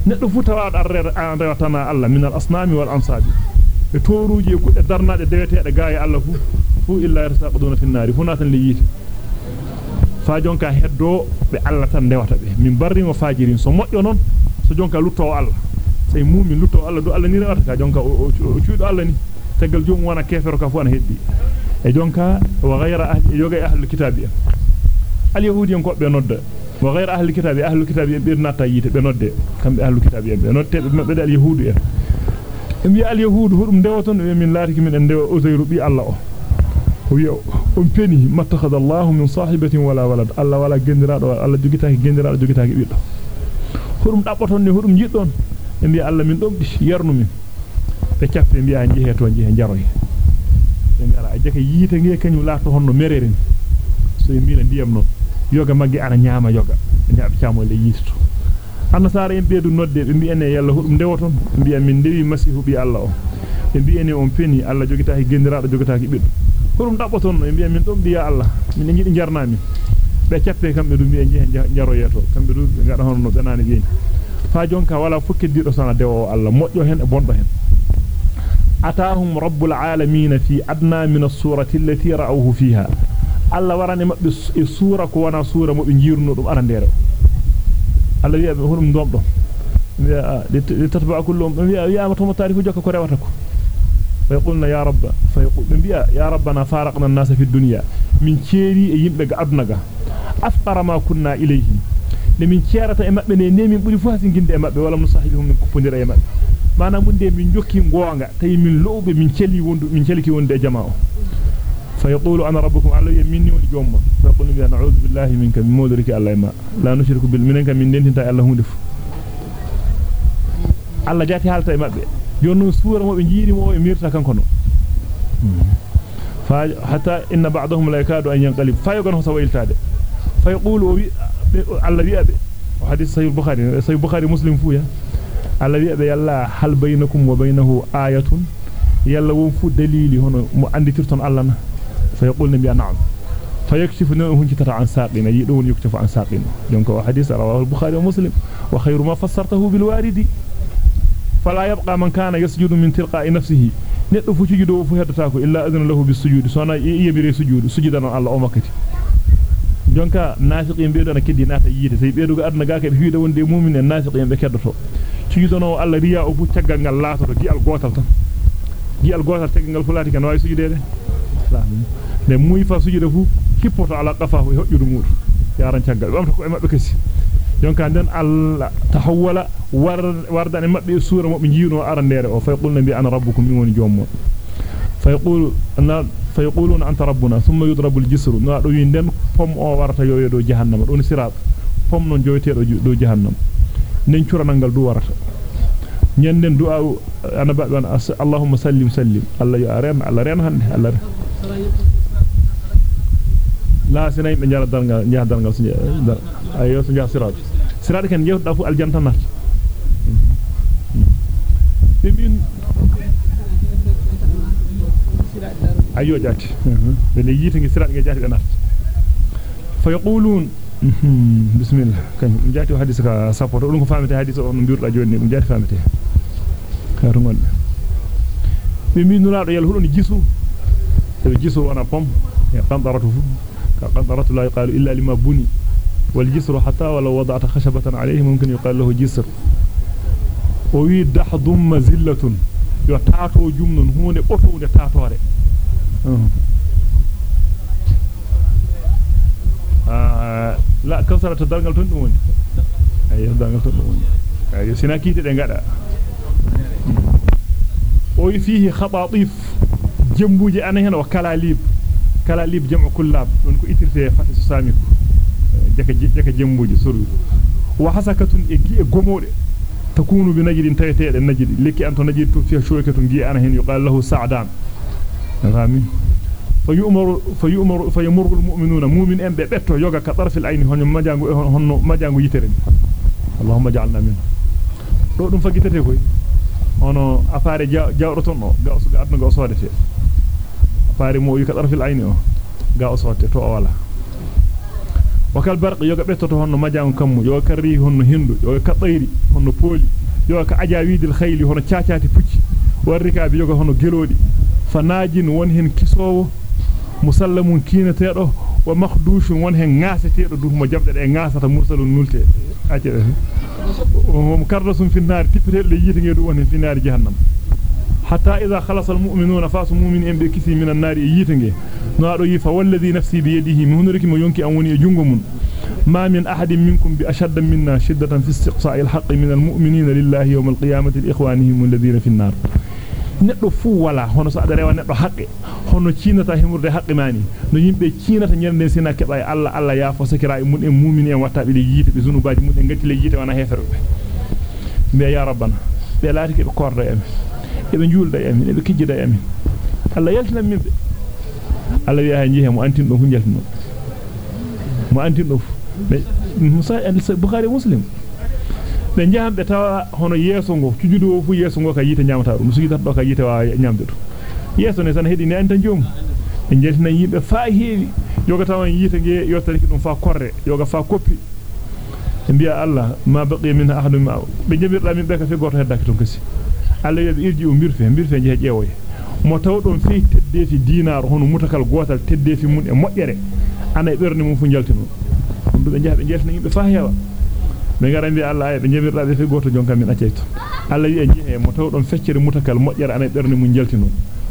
neddo fu tawaado arrere an rewatana alla min al asnami wal ansabi e toruji e kudde darnaade deweteede gaaya alla fu fu illa yartaquduna fi nari fu natan li yite fa jonka heddo be alla tan dewata be min barri mo fajirin so moddo non so jonka lutto alla say mumi lutto alla do alla ni rewata ka jonka o cuudo alla ni tegal jom wana kefero ka fu heddi e jonka wa ghayra ahli yoga ahlul kitabi al yahudi ko be nodda wa ghayra ahli kitabi ahlul kitabi be nata yite be nodde kambe ahlul kitabi be nodde be mabbe al yahudi en mi al yahudu hudum dewaton min laatiki min en dewa uzayru bi allah o allah min sahibatin wala walad allah wala gendirado allah jogitaaki gendirado jogitaaki biddo hudum dabboton ni hudum jiddon e mi allah min dobdi yarnu min be ciappe mbiya jehe to jehe jaroy be ngara ajaka yite nge kanyum laato honno merere so yimina ndiyam non yoga magge ana nyaama yoga nyaabe caamo le yito annasara en beedu nodde be mbi ene yalla hudum dewoton mbi min dewi masihu bi allah o be mbi ene on peni allah jogita hi gendiraado jogita ki biddo hudum dabboton e mbi min dum biya allah min jidi jarnami be ciappe kambe dum jehe jaro yeto kambe dum ngada honno danani beeni fa jonka wala fukkidido sana dewo Allah modjo hen e bondo hen atahum rabbul alamin fi adna min as-surati allati ra'awhu fiha Allah warani mabbe e sura ko wana sura mo be jirno dum arandere Allah wi'a be hulum domdo wi'a li tatba'a kullum wi'a ya ma to tarifu jokka ko rewata ko فيقولنا يا رب فيقول بيا يا ربنا فارقنا الناس في الدنيا من كيري e de min ciarata e mabbe ne nemin buri fu hasin ginde e mabbe wala no sahibihum min kuppondira e mabbe manam mun de min jokki gonga tay min lowbe min celi wondu min celiki e jamaa fa yaqulu ana rabbukum alla yaminni woni jomma fa yaqulu bi na'udhu billahi minka min mudriki alla ma la nushriku bil minka min dentinta alla hunde fu alla jati halta e mabbe jonno suura mo be jiiri mo e mirta kanko no fa hatta inna ba'dahum la yakadu an yanqalib fa yagon hosa wayltade fa yaqulu alla wi'abe o hadith sahih bukhari sahih bukhari muslim fu ya alla wi'abe yalla hal bainakum wa bainahu ayatun yalla won fu dalili hono mo anditirton alla na fa yaqulna bi na'am fa yakshifu na hun kitata an saqina yi don yuktafu an saqina donc o hadith rawahu al-bukhari wa lahu bis sujudi sona yebire sujudu sujudan alla o makkati jonka nafiqin beedo na keddi nata yide sey beedo ga adna gaaka be hiide wonde mu'min en nafiqin be keddoto sujudono alla riya o fu taggal ngal laato gi al gotal tan gi al gotal taggal ngal fulati kan way sujudede de muy fa sujude fu hippoto ala qafahu e hojjudu mudu yaran taggal bamta ko e mabbe kasi e mabbe sura mo be jiino arandere o fay qulna bi ana rabbukum min woni jommo فيقول أن فيقولون أنت ربنا ثم يضرب الجسر o warata yoyo do jahannama don sirat pom non joyteedo do jahannam nen curanangal du warata nyanden du'a ana babban allahumma sallim sallim allah ya ren allah ren hande allah la sinay be jara dalgal jaha dalgal so ayo so jaha sirat sirat ken jewda fu aljanta nat be min ayo jati be le yiti ngi sirat ngi jati be nat fa yaqulun bismillah kan jati hadith ka sapoto dum ko famete hadith on biurda joni dum jati famete kaaru ngonde be min nulaado yalla huloni jisu sabi jisu wana pom ya qandaratu ka قدرت لا يقال إلا لما بني. والجسر حتى ولو وضعت خشبة عليه ممكن يقال له جسر. وي دح ضم زلة. يتعطو جمن هون أطون يتعطو عليه آه، لا كسرة الدرنجل تنون؟ أيوه، أي الدرنجل تنون. أيوه، أي سناكيت الانقادة وي فيه خطاطيف جنبوجي أنا هنا وكلاليب kalalib kalalib jam'u kullab don ko itirte fatisu samiku jaka jaka jembuje suru wa hasakatun e gi e gomode takunu bi najidin taytede najidi lekki anto najidi to fi shoykatun gi ana hen yuqal lahu sa'dan fami fayumaru fayumaru fayamuru almu'minuna mu'min en be betto yoga ka tarfil ayni hono majangu honno majangu yitere allahumma ja'alna min do dum fagitete koy hono afare jawroton no ga osu ga adno ayni o ga osote to wala wakal barq yoga bettoto honno majangu kammu yoga karri honno hindu yoga kadayri honno poli yoga ka ajawidil khayli hono ciaciati pucci warrika bi yoga hono gelodi fanajin won hen kisowo musallamun kinateedo wa makhdushun won hen ngaseteedo du mo jamde e ngasata mursalun nulte acce um kardasun fi nar tippete le yite ngeedu won hen fi nar jahannam حتى إذا خلص المؤمنون فاس مؤمنين بكثير من النار ييتنجي نادو يفا والذي نفسي بيده من هنرك ما ينكي أن وني جنغم ما من أحد منكم بأشد منا شدة في استقصاء الحق من المؤمنين لله يوم القيامة الإخوانهم الذين في النار neddo fu wala hono so ada rewa neddo haqqe hono ciinata himurde haqqe mani no yimbe ciinata nyande sina keba alla alla ya fo sakira e mun e mu'mini en watta be yite be zunubaji mun en gatti le yite wana heferbe be ya rabbana be laati ke be korda e e be julda e amin e be kijjida e amin alla yaltina min be alla wi ha jihe mo antin do fu jaltino mo antin do be musa al-bukhari muslim be jahambe tawa hono yeso ngo cujudo fu yeso ngo ka yite nyamata dum sugi do ka yite wa nyamde dum yeso ne tan hedi ne anta jom be jeltina yimbe fa heewi yoga tawan yite ge yottari dum fa korre yoga fa koppi biya Allah ma baqi min ahadun ma be jabirda min be ka fe goto heddaki ton kasi Allah yobe irji o mbirfe mbirfe je jeewoye mo taw don fi tedde fi dinar hono mutakal gotal tedde fi mun e mojjere ana e berne mum fu jaltino dum be jaha be jeltina yimbe fa heewa be ngara mbi Allah ay be jabirda be fe goto jonka min acceyto Allah wi e jehe mo taw don feccere mutakal mojjere ana e berne mum jaltino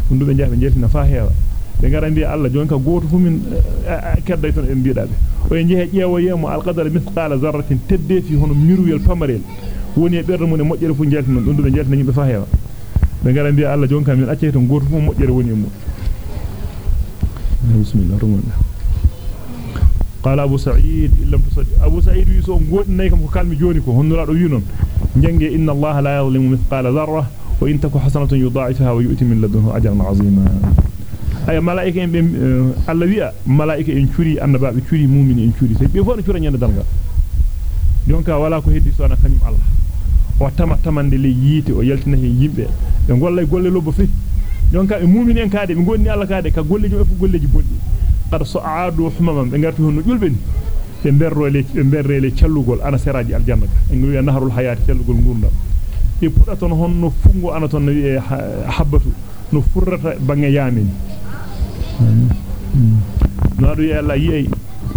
dum be jaha be jeltina fa heewa be ngara mbi Allah jonka goto fu min kedday ton e mbiida be o jehe jeewo yemo alqadar mithqala zarratin tedde fi hono miruyel pamarel woni e berde mun e mojjere fu jaltino dum be jaltina yimbe fa heewa be ngara mbi Allah jonka min acceyto goto fu mojjere woni e mum bismillah rahmanir قال ابو سعيد ان لم تصدق ابو سعيد يسو non allaha la yuzlimu mithqala dharra wa in taku hasanatan yudha'ifaha wa yu'ti min ladunhu ajran 'azima ay malaika en be alla wi'a malaika en curi annabaabe curi mu'mini en curi se be fo no cura nyande dalga donka wala ko heddi sona kanyum allah o tama tamande le yite o yaltina hen yimbe be gollay golle lobbo fi donka e mu'mini en kaade be gonni allah kaade ka golleji e fu golleji boddi qad sa'adu humamam be ngarti hono julbeni be berrole be berrele cellugol ana seraji aljanna en wi naharul hayati cellugol ngurda e puda ton honno fungo ana ton wi habbatu no furrata bange yamin do yalla yi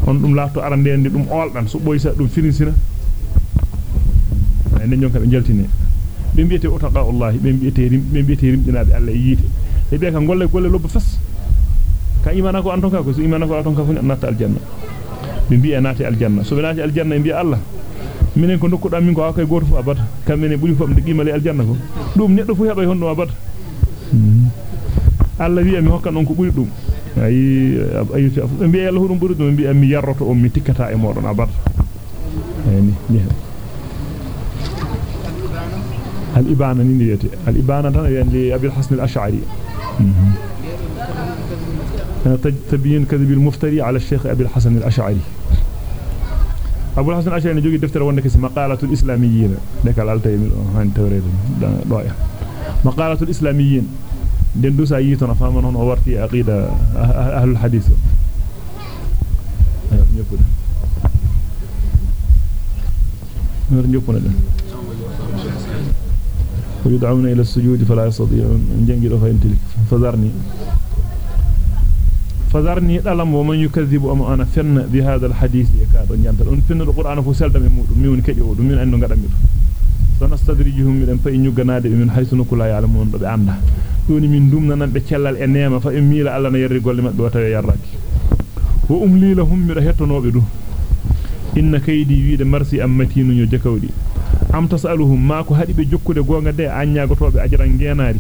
on dum lafto arande dum oldan so boysa dum firinsina en jonka be jaltine be biete utaqa wallahi be biete rim be biete rimdinaabe alla yite e be ka golle golle lobbo fas ka imana ko anton ka ko so imana ko anton ka fu natta aljanna be bi'a naati aljanna so be naati aljanna e bi'a Allah minen ko nokkuda min ko akay goto fu abata kamene buri fam de qimale aljanna ko dum neddo fu heba hondo abata Allah wi'a mi hokkan on ko buri dum ay ayuti be bi'a Allah dum buri dum bi'a mi yarroto on mi tikkata e modon abata ayni jehe الإبانة نيتي الإبانة يعني أبي الحسن الأشعري. تبين كذب المفتري على الشيخ أبي الحسن الأشعري. أبو الحسن الأشعري نجوي دفتر وانك اسم مقالة الإسلاميين. لك الألتين هان توريد. ضائع مقالة الإسلاميين. دين دوسا ييتنا فامن هون ورتي عقيدة أهل الحديث. نجوكنا نجوكنا ويدعون إلى السجود فلا يستطيعون. جنجل فينتلك فذرني. فذرني دلم ومن يكذب أم أنا فن بهذا الحديث يكاد ينتل أن فن القرآن فسل دم يمود من كجي ود من أنه قدم سنستدرجهم من فإن يغناد من حيث نكلا يعلمون. بأنه دوني من دومنا نان بكلال النعمة فإن ميل الله نيري قول ما دوتا يراك وأملي لهم من هتنو بدو إن كيدي ويد مرسي أمتين يجكودي. Am tasaluhum ma ko hadi be jokkude gonga de anyaagotobe ajran geenaari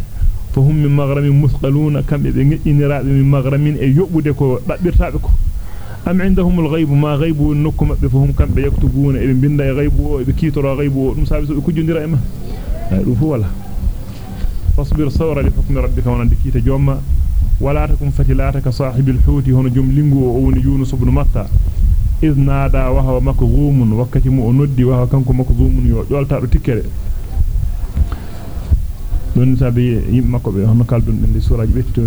fa hum min maghramin musqaluna kambe be ngejiniraabe min maghramin e yobude ko dabbirtaabe ko am indahum al-ghayb ma nukum be fa hum kambe yaktubuna e binda e ghaybu o be kitoro ghaybu o dum sabi so be kujundira e ma dum fu wala fasbir sawra li hukmi rabbika wa nadikita jomma wala takum fatilataka sahibil huti hono jom lingu o woni yunus ibn matta إذ نادى وهو مكظوم وقت مؤندي وهو كنكو مكظوم يولتا دو تيكره دون سابي يمكو بي هون كالدون من سورة بيتو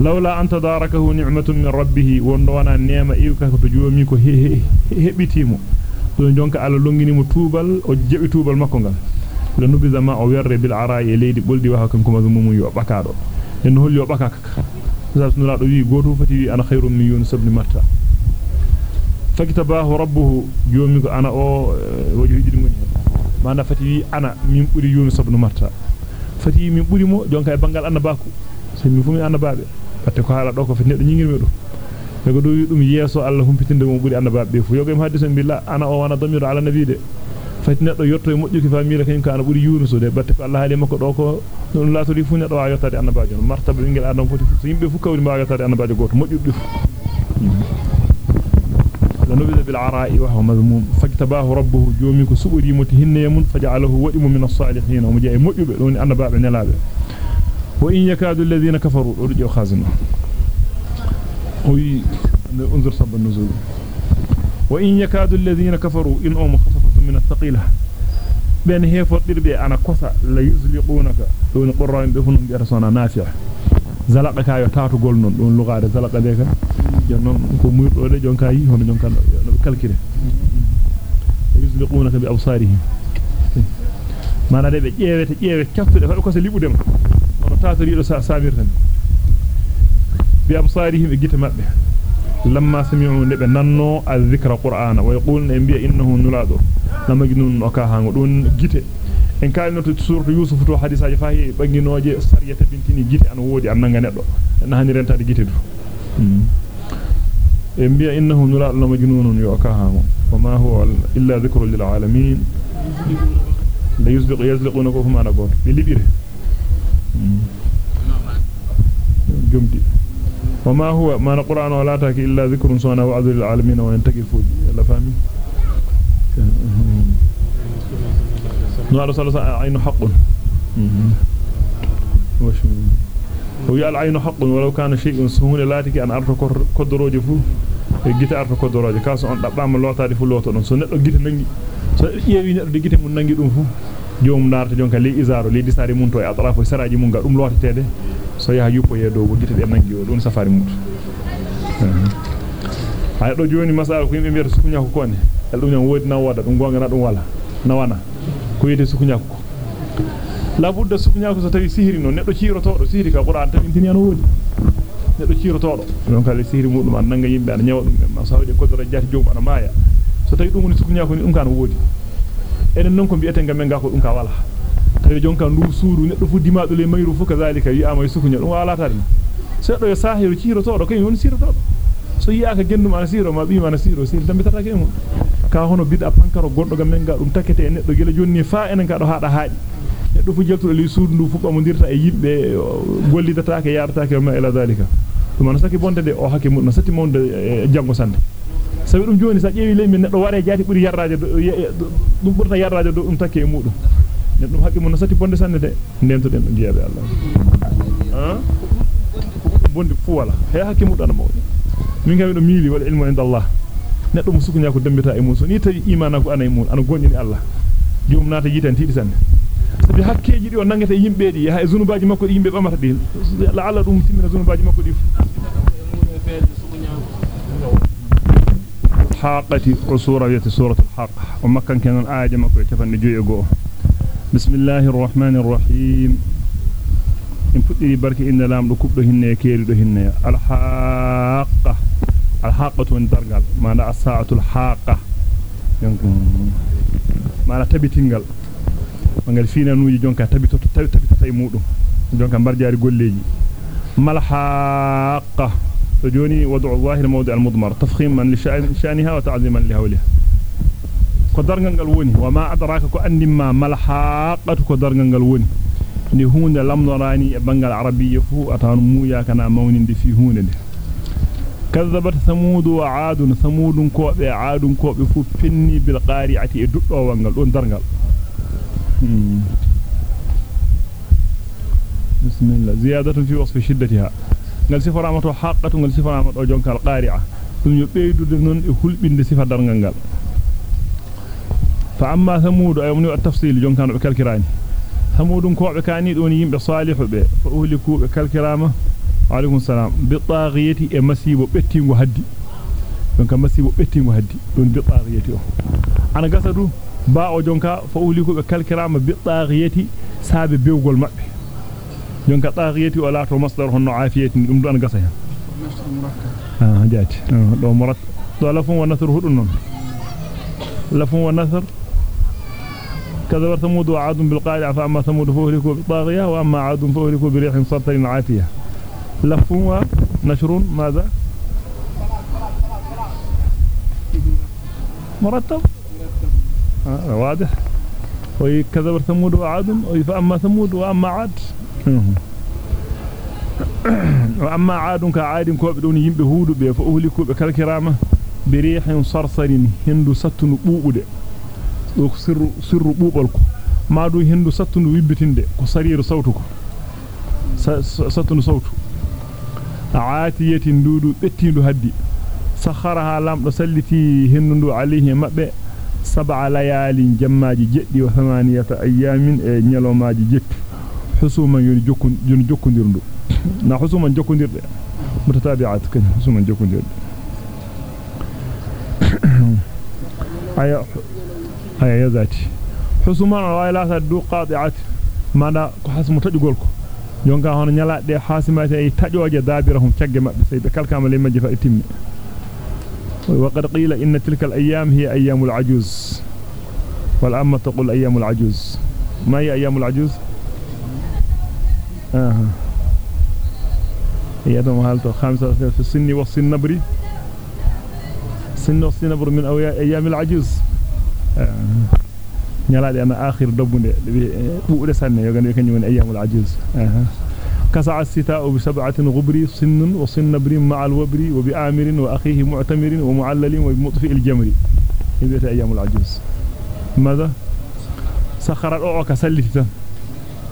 لولا أن تداركه نعمة من ربه وندوانا نعمة إيوكا كتجومي كو هبتيمو دون جونك على لونغيني مو توبال أو جيبي توبال مكو ngal le nubiza ma o werre bil ara'i leydi boldi wa kanko mazmumu yo bakado en hol yo bakaka sabnula do wi goto fati ana khairum min yunus ibn matta ngoni mana fati wi ana min buri yunus ibn matta fati min buri mo jonka e bangal annabaku so mi fumi annababe patte ko hala do ko fati neddo nyingirmi do daga do dum yeso Allah humpitinde mo buri annababe fu yoga mi hadisa billah ana o wana damiru ala nabi de fati neddo yotto e mojjuki famira kany ka ana buri yunus de batte ko Allah haali makko do ko non latori fu neddo wa yottade annabajo martaba bingel adam foti fu so yimbe fu kawri ma yottade annabajo goto mojjubbe fu نبذ بالعراء وهو مذموم. فاجتباه ربه جوميك سؤري متهن يمن فجعله ودم من الصالحين. ومجاء مؤيب دون أن باب نلابه وإن يكاد الذين كفروا أرجو خازنه أنظر صب النزول. وإن يكاد الذين كفروا إن أم خففة من الثقيلة. بين هي فردر بي أنا كثا لا يزلقونك دون قرآن بفن بأرسونا نافع. زلق كايو تاتو قول نون دون لغارة زلق ديك non ko muydo de jonka yi hono jonka no calculer yuzliqunaka bi absarihim mana de be ƴeewete ƴeewe caftude fa ko se libudem ono tatorido sa samirtan bi absarihim gite mabbe lamma sami'u de be nanno az-zikra qur'ana wa yaquluna in bi innahu nulado namagin o ka hango don gite en kalinoto suratu yusuf to hadisaaji fahi banginoje sariyata bintini gite an wodi an nanga neddo. En hani rentade gite do انبياء انه نرى لمجنون يوكاهم وما هو الا ذكر للعالمين لا يسبق يزلقونك فما نقول بلبيره جمدي وما هو ما القران ولا تاك الا ذكر صنع وعد للعالمين وينتقي فوج يلا فاهمين نور صلى الله عين حق وش ويا العين حق ولو كان شيء سهول لاتك ان ارت كدروجي فو e gite arto kodoroje kaso on dabbama lotade fu loto don so neddo gite nangi so yewi neddo de gite mun nangi dum fu joom narta jonka li izaro li disari mun to e atrafo saraji mun ga dum lotetede so yaha yuppo ye dow gite de nangi o don safari mun hay do joni masala ko yimbe mbiyata sukunya ko konne el dum nyam wodi na wada dum gonga na dum wala na wana ko yete sukunya ko la budda sukunya ko so tawi sihiri no neddo ciiroto do sihiri ka qur'an tan intini an wodi neddo ciirotodo don kala sihiri mudum an nanga yimbe an nyawa dum ma sawde ko dora jati joom ana maya so tawi dum woni sukunya ko ni dum kan wodi enen non ko bi'ete ngam men ga ko dum ka wala tawi jonka ndu suuru neddo fu dimaado le mayru fu kazalika yi amay sukunya dum wala tade seddo yo sahiru ciirotodo kay woni ciirotodo so yiaka gendum ana siro ma biima ana siro sir tambitata ke mun ka hono bid'a pankaro goddo gam men ga dum takete e neddo gele jonni fa enen ga do haada haadi neddo fu jeltudo li suudu ndu fu bamondirta e yimbe gollidata ke yarata ke ma ila dalika dum ana saki bonde de o hakke mun no sati monde jango sande sabi dum joni sa ƴeewi leymi neddo ware jaati buri yarraaje dum burta yarraaje do dum takke e mudum neddo hakke mun no sati bonde sande de ndento den do jiyabe Allah ha bonde fu wala he hakke mudum ana mawni min gawi do miili wal ilmu inda Allah neddo musuku nyako dembita e mun so ni tawi imana ko ana e mun ana gondini Allah jom naata yitan tiidi sande sabi hakkeji di o nangata yimbe di ha e zunubaji makko di yimbe bamata di la alla dum timmina zunubaji makko di حاقتي وسورة يتي سورة الحاق ومكان كان آية مكو يتفن جوء بسم الله الرحمن الرحيم إن فتري بركي إن لام لكب دهن يكيل دهن الحاقة الحاقة من درجال ما لا الساعة الحاقة. ما لا تبي تنقل. ما قال فينا نوجي جونك تبي تبي تبي تبي تبي مودو جونك برجع يقول لي ما الحاقة وضع الله الموضع المضمر. تفخيما لشأنها وتعظيما لهولها. قدر قال وني وما أدراك أني ما ما قدر قال وني ni hunde lamnorani e bangal arabiyya fu atanu muya kana mawnindi fi كذبت ثمود وعاد ثمود كوبه عاد fu penni bil qari'ati e duddowal gal don dargal بسم الله زيادة في وصف شدتها ngal sifarama to haqqatu ngal sifarama do jonkal qari'a dum yo beydude non e hulbinde sifa dargal ngal fa amma thamud ayumni at-tafsil jonkano be kalkirani thamudun ko be kani don yimbe salihu be fa uhliku be kalkirama e bi taghiyati o ana gasadu ba o jonka fa uhliku be kalkirama bi taghiyati sabe bewgol mabbe jonka taghiyati wala to masdar honno afiyati dum don gasa hen ah jaati do murat do lafun wa nasr hudun non lafun wa nasr كذب ثمود وعاد بالقارعة فأما ثمود فأهلكوا بالطاغية وأما عاد فأهلكوا بريح صرصر عاتية لف نشرون ماذا؟ مرتب. آه، هذا واضح. ويكذب ثمود وعاد فأما ثمود وأما عاد. وأما عاد كعاد كوب دون ينبه هود فأهلك كالكرامة بريح صرصر هند ستن بوؤد سر, سر بوؤلك ما دو هند ستن ويبتن كسرير صوتك. ستن صوتك aatiyatin dudu bettindu haddi sakharaha lamdo salliti hindu alayhi mabbe sab'a layalin jammaaji jeddi wa thamaniyata ayamin e nyalomaaji jettu husuman yoni jokkun yoni jokkondirndu na husuman jokkondirde mutatabi'at kan husuman jokkondirde aya aya yazati husuman wayla ta du qati'at mana ko hasmu tajugol ko jonka hono nyalaade hasimate ay tajooje daabirahum ciagge mabbe sey be kalkama le majji fa timmi. وقد قيل إن تلك الأيام هي أيام العجوز والأمة تقول أيام العجوز ما هي أيام العجوز آه. هي دم هالته خامسة في السن والسنبر سن والسنبر من أيام العجوز آه. نيالade ana akhir dobbunde buude sanne yo gande kanyum ayyamul ajuz aha كسع الستاء بسبعة غبري سن وصنبر مع الوبر وبآمر وأخيه معتمر ومعلل وبمطفئ الجمر. يبيت أيام العجوز ماذا؟ سخر الأعوى سلت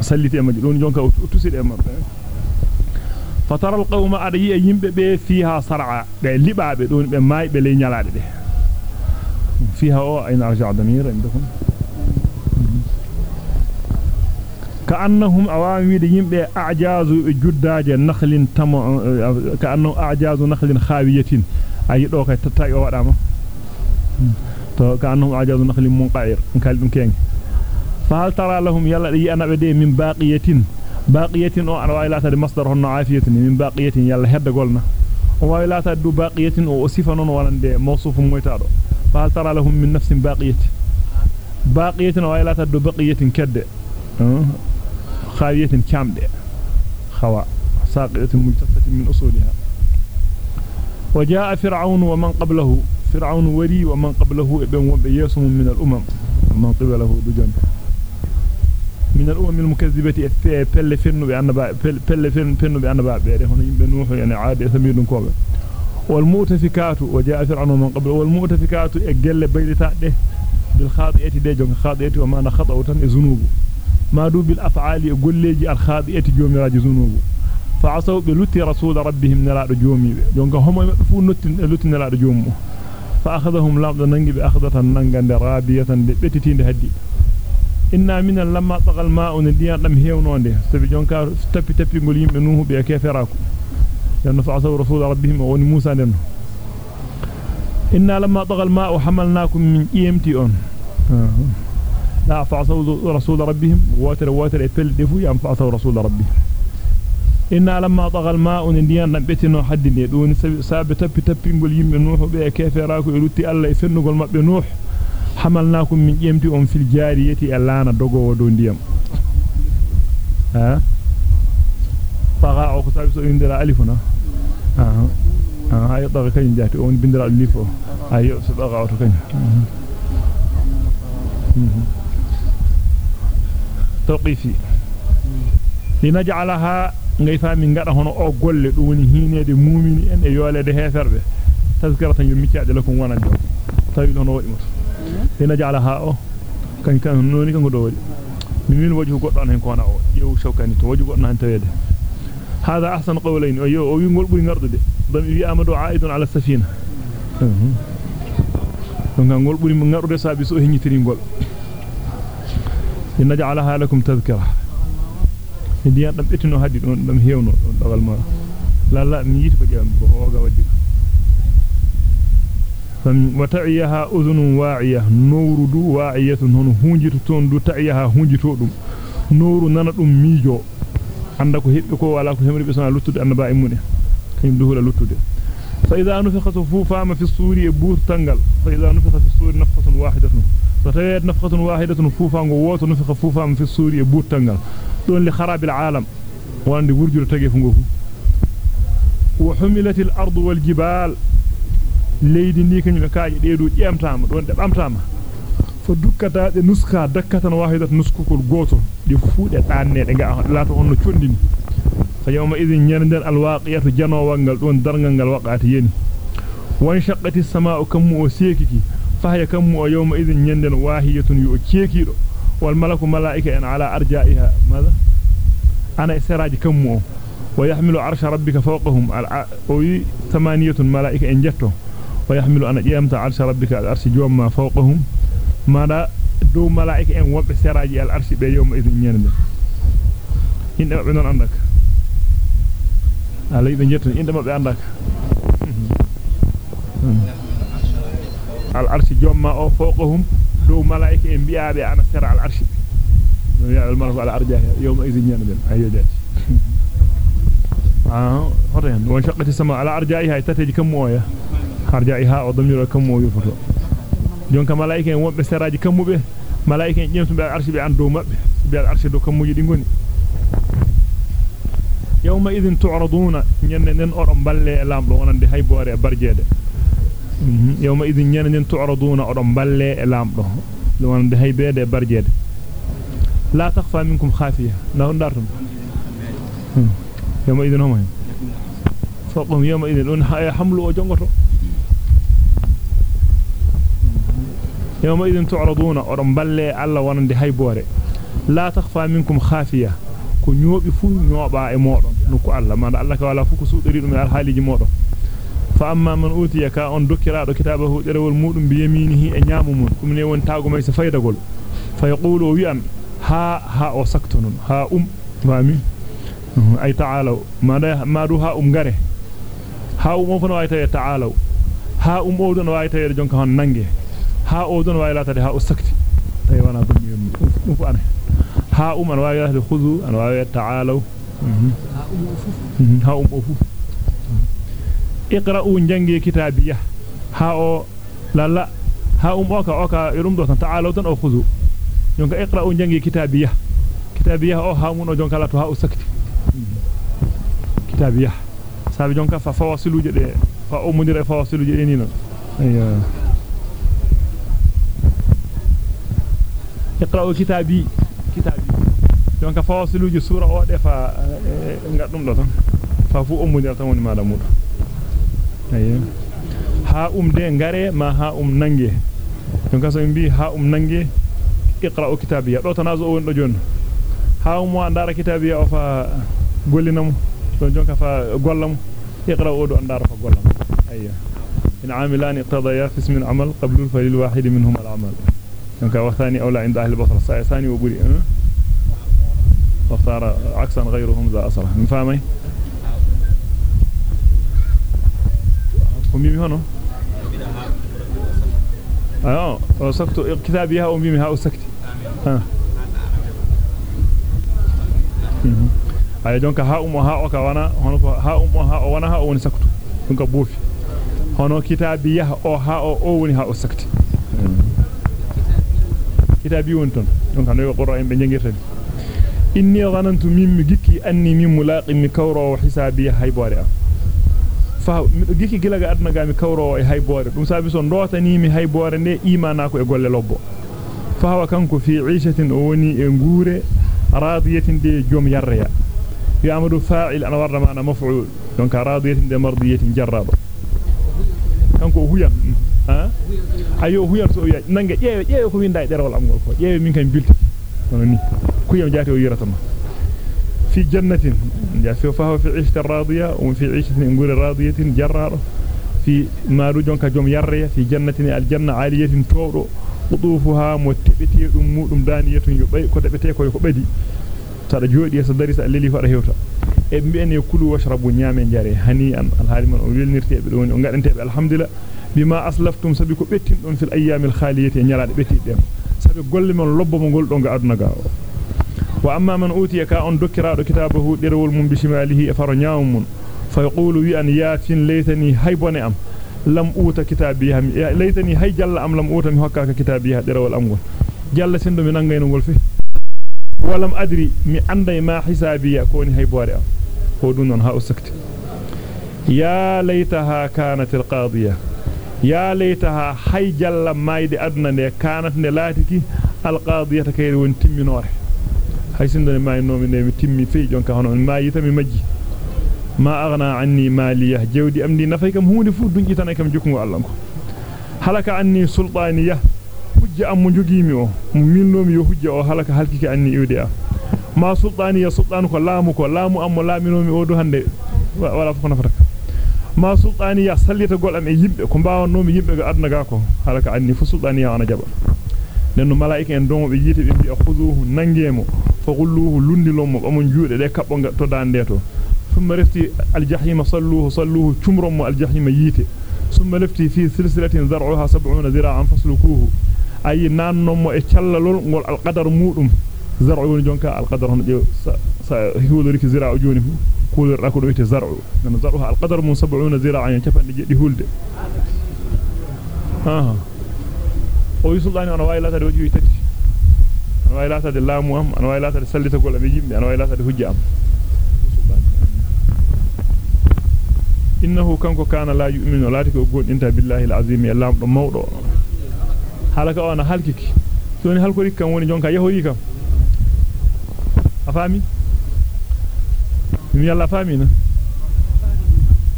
سلت أما جلون جونك أتسل أما فترى القوم أريي يمبي فيها صرعا لبابي دون بماي بلي نيالade فيها أو أين أرجع ضمير عندكم؟ كأنهم أوامد يمبي أعجاز جداج نخل تم كأنهم أعجاز نخل خاوية أي دوك تتاي وداما تو كأنهم أعجاز نخل منقعر كالدم كين فهل ترى لهم يلا دي أنا بدي من باقية باقية أو أنا وايلا تدي مصدر هن عافية من باقية يلا هدا قولنا وايلا تدو باقية أو صفة نون ولندي موصوف مويتادو فهل ترى لهم من نفس باقية باقية وايلا تدو بقية كد خاوية كامدة خوا ساقية مجتثة من أصولها. وجاء فرعون ومن قبله. فرعون وري ومن قبله ابن وبيسم من الأمم. ومن قبله دجان من الأمم المكذبة بل فن بأن بل فن فن بأن باب هنا يمبن نوح يعني عاد يسميدون كوبا. والمؤتفكات وجاء فرعون ومن قبله. والمؤتفكات أجل بيلتا ده بالخاطئة دي جون خاطئة وما نخطأ تن ما دو بالافعال غوليجي الخاطئه جوميراجي زنوبو فعصوا بلوتي رسول ربهم نلاد جومي دونك هما فو نوتين لوتي نلاد جومو فاخذهم لامد نانغي باخذه نانغاند رابيه بتتيند هدي inna min lamma tagal ma'un diyan dam hewnonde sabi jonka tapi tapi ngol yimbe nuhu be keferaku yanno fa asaw rasul rabbihim wa musa den inna lamma tagal ma'u hamalnakum min imti on لا فعصوا رسول ربهم. واتر واتر اتبل دفو ينفعصوا رسول ربهم إنا لما طغى الماء نديان نبتنا حد يدون. سابة تب تب نقول يم نوح كيف راكو يلوتي ألا يسن نقول ما بنوح حملناكم من يمتي أم في الجارية ألانا دوغو ودون ديام. ها؟ طغى أو خسابي سوء يندر ألفنا ها آه. آه. ها هاي طغى كين جاتي. أون بندر ألفو هاي سبغى أو تكين Mm-hmm. توقيفي لنجعلها غيفا من غدا هنا أو غول دوني هينيد مومن إن يولد هيفربه تذكرة يمتي عد لكم وأنا تايل طيب هنا ويمس لنجعلها أو كان كان نوني كان غدو من وجه غدان هن كونا أو. يو شوكاني تو وجه غدان هن تويد هذا أحسن قولين. أو يو أو يغول بو نرد دي. دم يي امدو عائد على السفينة. دونك غول بو نرد سابيسو هنيتري غول لنجعلها لكم تذكرة. هدي طب اتنو هدي دون دم هيونو دون دغل ما لا لا ميت بجام بوغا ودي. فم وتعيها أذن واعية نور دو واعية هون هونجي تون دو تعيها هونجي تو دوم نور نانا دوم ميجو عندكو هيبي كو ولا كو همري بسنا لوتود ان با ايموني كيم دوولا لوتود فإذا نفخت فوفا ما في الصور يبور تنغل فإذا نفخت الصور نفخة واحدة فتاي نفخه واحدة فوفا ووتو نفخ فوفا في سوريا يبوتانغال دون لخراب العالم. واندي ورجور تاغي فوغو وحملت الأرض والجبال. ليدي ني كني كاجي ديدو جيمتام دون دبامتام فدكتا نسكا دكتا واحدة نسكوكول غوتو دي فودي داني دغا لاتو اونو چوندين فيوم اذن ينندن الواقية جنوغال دون درغال وقات يني وانشقت السماء كم وسيكي idhin nyanden wahiyatun yu cekido wal malaku malaika en ala arja'iha madha ana isiraji kammu o. ويحمل عرش ربك فوقهم أو ثمانية ملائكة إن جتهم ويحمل أنا جيمت عرش ربك العرش جوما فوقهم ماذا دو ملائكة ان وب سراجي العرش إذن ينبه إن أبعدون عندك على إذن جتن إن أبعد عندك العرش جوما أو فوقهم دو ملائكة ان بيابي أنا سرع العرش يا الملك على أرجاه يوم إذن ينبه أيوة جات آه هرين وانشقت السماء على أرجائها تتجي كم موية harjaiha o damiro kammo yofoto jonka malaika en wonbe seraji kammube malaika en jemtumbe arshi be an do mabbe be arshi do kammuji di ngoni yawma idhin tu'raduna nyenne nen o don balle lamdo wonande haybore e barjede Mhm. يوم إذن ينين تعرضون أرم بلي لام ده لون ده هي برجد لا تخفى منكم خافية. لا تخفى يوم إذن هم هم فقم يوم إذن أن حي حملوا جمر يوم إذن تعرضون أرم بلي على وان ده هي لا تخفى منكم خافية. كنيوب يفون نوبا إمور نكو الله ما الله كلا فوك تريد من الحالي جمور fa amma man utiya ka on dokkiraado kitabahu derewol mudum bi yaminihi e nyaamu mun dum ne won taago may sa faydagol fa yaqulu wi'an ha ha o saktonun ha um fami ay ta'ala mada madu ha um gare ha um on fa way tay ta'ala ha um o don way tay jonka hon nange ha o don way latade ha o sakti tay wana dum yoni dum fu ana ha um an way latade khudu an way ta'alu ha um ofu iqra'u jangi kitabiya ha o lalla ha um oka oka irum do tan ta'alu tan o khudu jonka iqra'u jangi kitabiya kitabiya o ha mun o jonka lato ha o sakti kitabiya sabi jonka fa fawasiluje de fa o mundire fawasiluje de ni non ayya اقرأوا كتابي كتابي donc fawasiluji sura o defa ngaddum do tan fa fu ummudir tan woni mala mudo ha um de ngare ma ha um nange donc so mbi ha um nange iqra'u kitabiya do tanazo won do jon ha um wa ndara kitabiya o fa gollinam don jonka fa gollam iqra'u do ndara fa gollam ayo in amilani qadaya fi ismi al-amal qablu falil wahid minhum al-amal donc وثاني أولى عند أهل البصرة ثاني وبري أه؟ واختار عكسا غيرهم ذا أصلا من فاهمي أمي مهنا أه, آه، وسكت كتابيها أمي ها وسكت ها آه. دونك ها أم ها أك وأنا هنوك ها أم ها وأنا ها أوني سكت دونك بوفي. هنوك كتابيها أو ها أو أوني ها وسكت كتابي وانتن دونك هنوك قرآن بنجير تاني إني ظننت ميم جيكي أني ميم ملاقي مكورة وحسابي هاي بوارئة fa mido gikki gilaga adna ga mi kawro e haybore dum sabi son dotani mi haybore ne imana ko e golle lobbo fa hawa kanko fi 'ishatin o woni e ngure radiyatin de jom yarya ya amadu fa'il ana warra mana maf'ul donc radiyatin de mardiyatin jarraba kanko huyan ha ayo huyam so wiya nange ƴeewe ƴeewe ko winda e derewol am gol ko ƴeewe min kam bilti non ni kuyam jaati o yirata ma fi jannatin fi 'ishtin ngure radiyatin jarrado fi maadu jonka jom yarre fi jannatin al janna aliyatin tawdo qudufuha muttibiti dum mudum daniyatun yubay ko debete ko ko bedi tada jodi so dari sa leli fada hewta e mbi'en kulu washrabu nyame jare hani an al haliman o welnirtebe do woni o gadantebe alhamdulillah bima aslaftum sabi ko bettin don fil ayyamil khaliyati nyalaade bettidde sabi golle mon lobbo mo gol do ga aduna ga wa man utiya ka on dokkiraado kitabahu derewol mum bishimalihi e faro nyaawum mun fa yaqulu wi an yatin laytani haybone am lam uta kitabiha laytani hay jalla am lam uta mi hokkaka kitabiha derewal am gol jalla sendo mi nangayno gol fi walam adri mi anday ma hisabiya koni hay bore am ko dun non ha usakti ya laytaha kanat alqadiya ya laytaha hay hay sindo ne mayno mi ne mi timmi fi jonka hono mi mayita mi majji ma aghna anni maliya jewdi amdi nafay kam hunde fu dunji tan kam jukungo Allah ko halaka anni sultaniya hujja am mo jogimi o minnomi yo hujja o halaka halkiki anni iwde am ma sultaniya sultan ko laamu ko laamu am mo laaminomi o do hande wala fu nafata ma sultaniya sallita gol am e yimbe ko baawannomi yimbe go aduna ga ko halaka anni fu sultaniya ana jaba nenno malaika en dongo be yite be bi khuduhu nangemo fa gulluhu lundilomo bamon juude de kabbo to dande to ثم رفتي الجحيم صلوه صلوه شمرم الجحيم ييته ثم رفتي في سلسلة ذرعها سبعون ذراعا فاسلكوه أي نانم e callal ngol alqadar mudum zar'u woni jonka alqadar hono je sa hiwlori ki zira'u joni fu kulor rako do wite zar'u nan zar'uha alqadar mun 70 zira'an capande jeddi hulde aha ويسلطان أنا وايلاتا دوجي ويتاتي أنا وايلاتا دي لامو ام أنا وايلاتا دي سلتا كولا بيجيمي أنا وايلاتا دي حجي ام إنه كانكو كان لا يؤمن لا تكو غون إنت بالله العظيم يا لام دو موضو حالك أنا حالكيكي توني حالكو ريك كان وني جونكا يهودي كان افامي يلا فامينا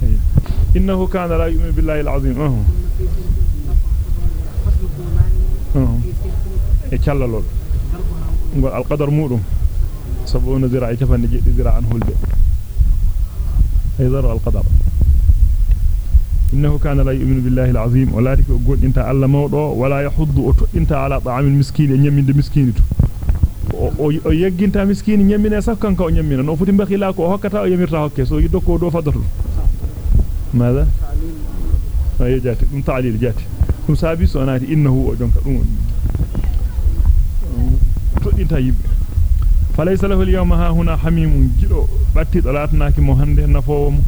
إيه. إنه كان لا يؤمن بالله العظيم. أه. E callalol ngol alqadar mudum sabuna zira'i tafande jeddi zira'an hulde ay zara alqadar إنه كان لا يؤمن بالله العظيم ولا تك قد انت الله موضو ولا يحض انت على طعام المسكين يمين مسكين o yegginta miskini nyamina sakkan ka o nyamina no futi bakhila ko hokkata o yamirta hokke so yiddo ko do fadatu ماذا ay jati dum ta'lil jati dum sabi so anati innahu o jonka dum todinta yibbe falaysa lahu al-yawma ha huna hamimun gido batti dalatnaki mo hande nafowo mo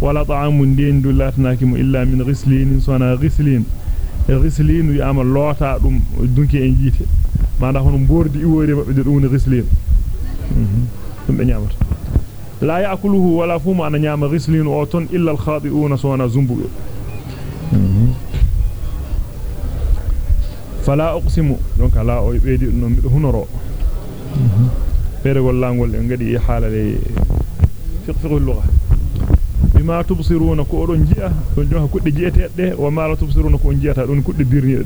ولا طعام دين دولاتناكي إلا من غسلين سونا غسلين غسلين يعمل لوتا دum dunki en jite manda hono bordi iwore mabbe dum غسلين dum be nyamata la yaakuluhu wala fuma ana nyama ghislin o ton illa al khadi'un sona zumbu فلا أقسم. دونك لا أبيدي أنه هنرو. فيرغول لانغول انغدي حالة فيق فيق اللغة. بما تبصرون كورون جئة دونجوها كود جئة تأتي وما لا تبصرون كورون جئة تأتي كود بيرن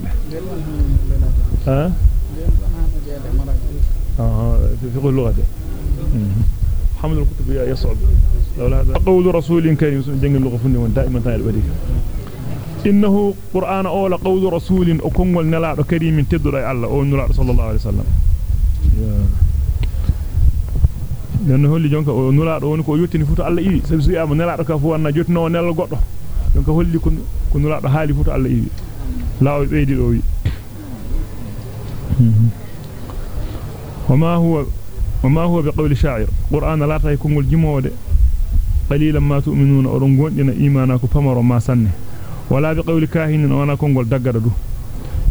ها؟ آه، فيق اللغة حمد الكتب يصعب. لولا هذا. قول رسول كريم جنج اللغة فني دائما تاني البديل إنه قرآن أول قول رسول أكون والنلاع كريم من تدر أي الله أو نلاع صلى الله عليه وسلم. لأنه اللي جونك نلاع ونكو يوتني فوت الله إيه سبسي أما نلاع كفو أنا جوتنا ونلاع قطع. جونك هو اللي كن نلاع حالي فوت الله إيه لا يبيد أوي وما هو وما هو بقول شاعر. قرآن لا تكون الجمود قليلا ما تؤمنون. أرنقون لنا إيمانك فمر ما سنه. Wala بقول كاهن وأنا كونغول dagada du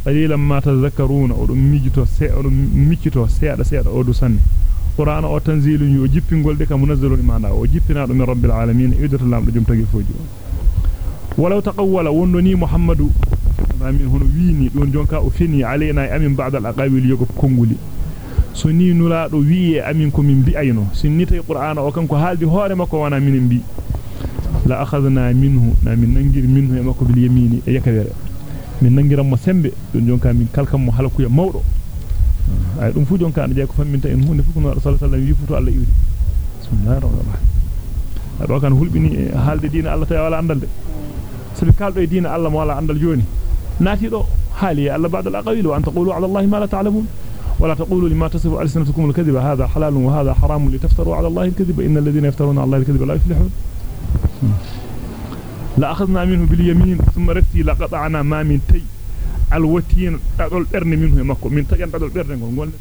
قليلا ما تذكرون اورون mijito se oron miccito seeda seeda o du sanne qur'an o tanzilun yo jippingol de kam munazzalun imana o jippina min rabbil alamin idata lamdo jum tagi foji walaw taqawwala wondoni muhammadu amin hono wiini don jonka o fini alaina amin ba'da al-aqawil yogo konguli so ni nulaado wi'e amin ko min bi'ayno sinnita qur'ana o kanko haldi hoore makko wana minin bi la akhadna minhu na min nangir minhu e makko bil yamini e yakawere min nangiram mo sembe don jonka min kalkam mo halkuya mawdo ay dum fu jonka ande ko famminta en hunde fu ko rasul sallallahu alaihi wasallam yifuto Allah iwdi bismillahir rahmanir rahim ado kan hulbini haalde diina Allah tay wala andal de sabi kaldo e diina Allah mo wala andal joni nati do حالي الله بعد الأقاويل وأن تقولوا على الله ما لا تعلمون ولا تقولوا لما تصف ألسنتكم الكذب هذا حلال وهذا حرام لتفتروا على الله الكذب إن الذين يفترون على الله الكذب لا يفلحون لا أخذنا منه باليمين ثم رتي قطعنا ما من تي. الوتين تدل برني منه مكو. من تي تدل برني منه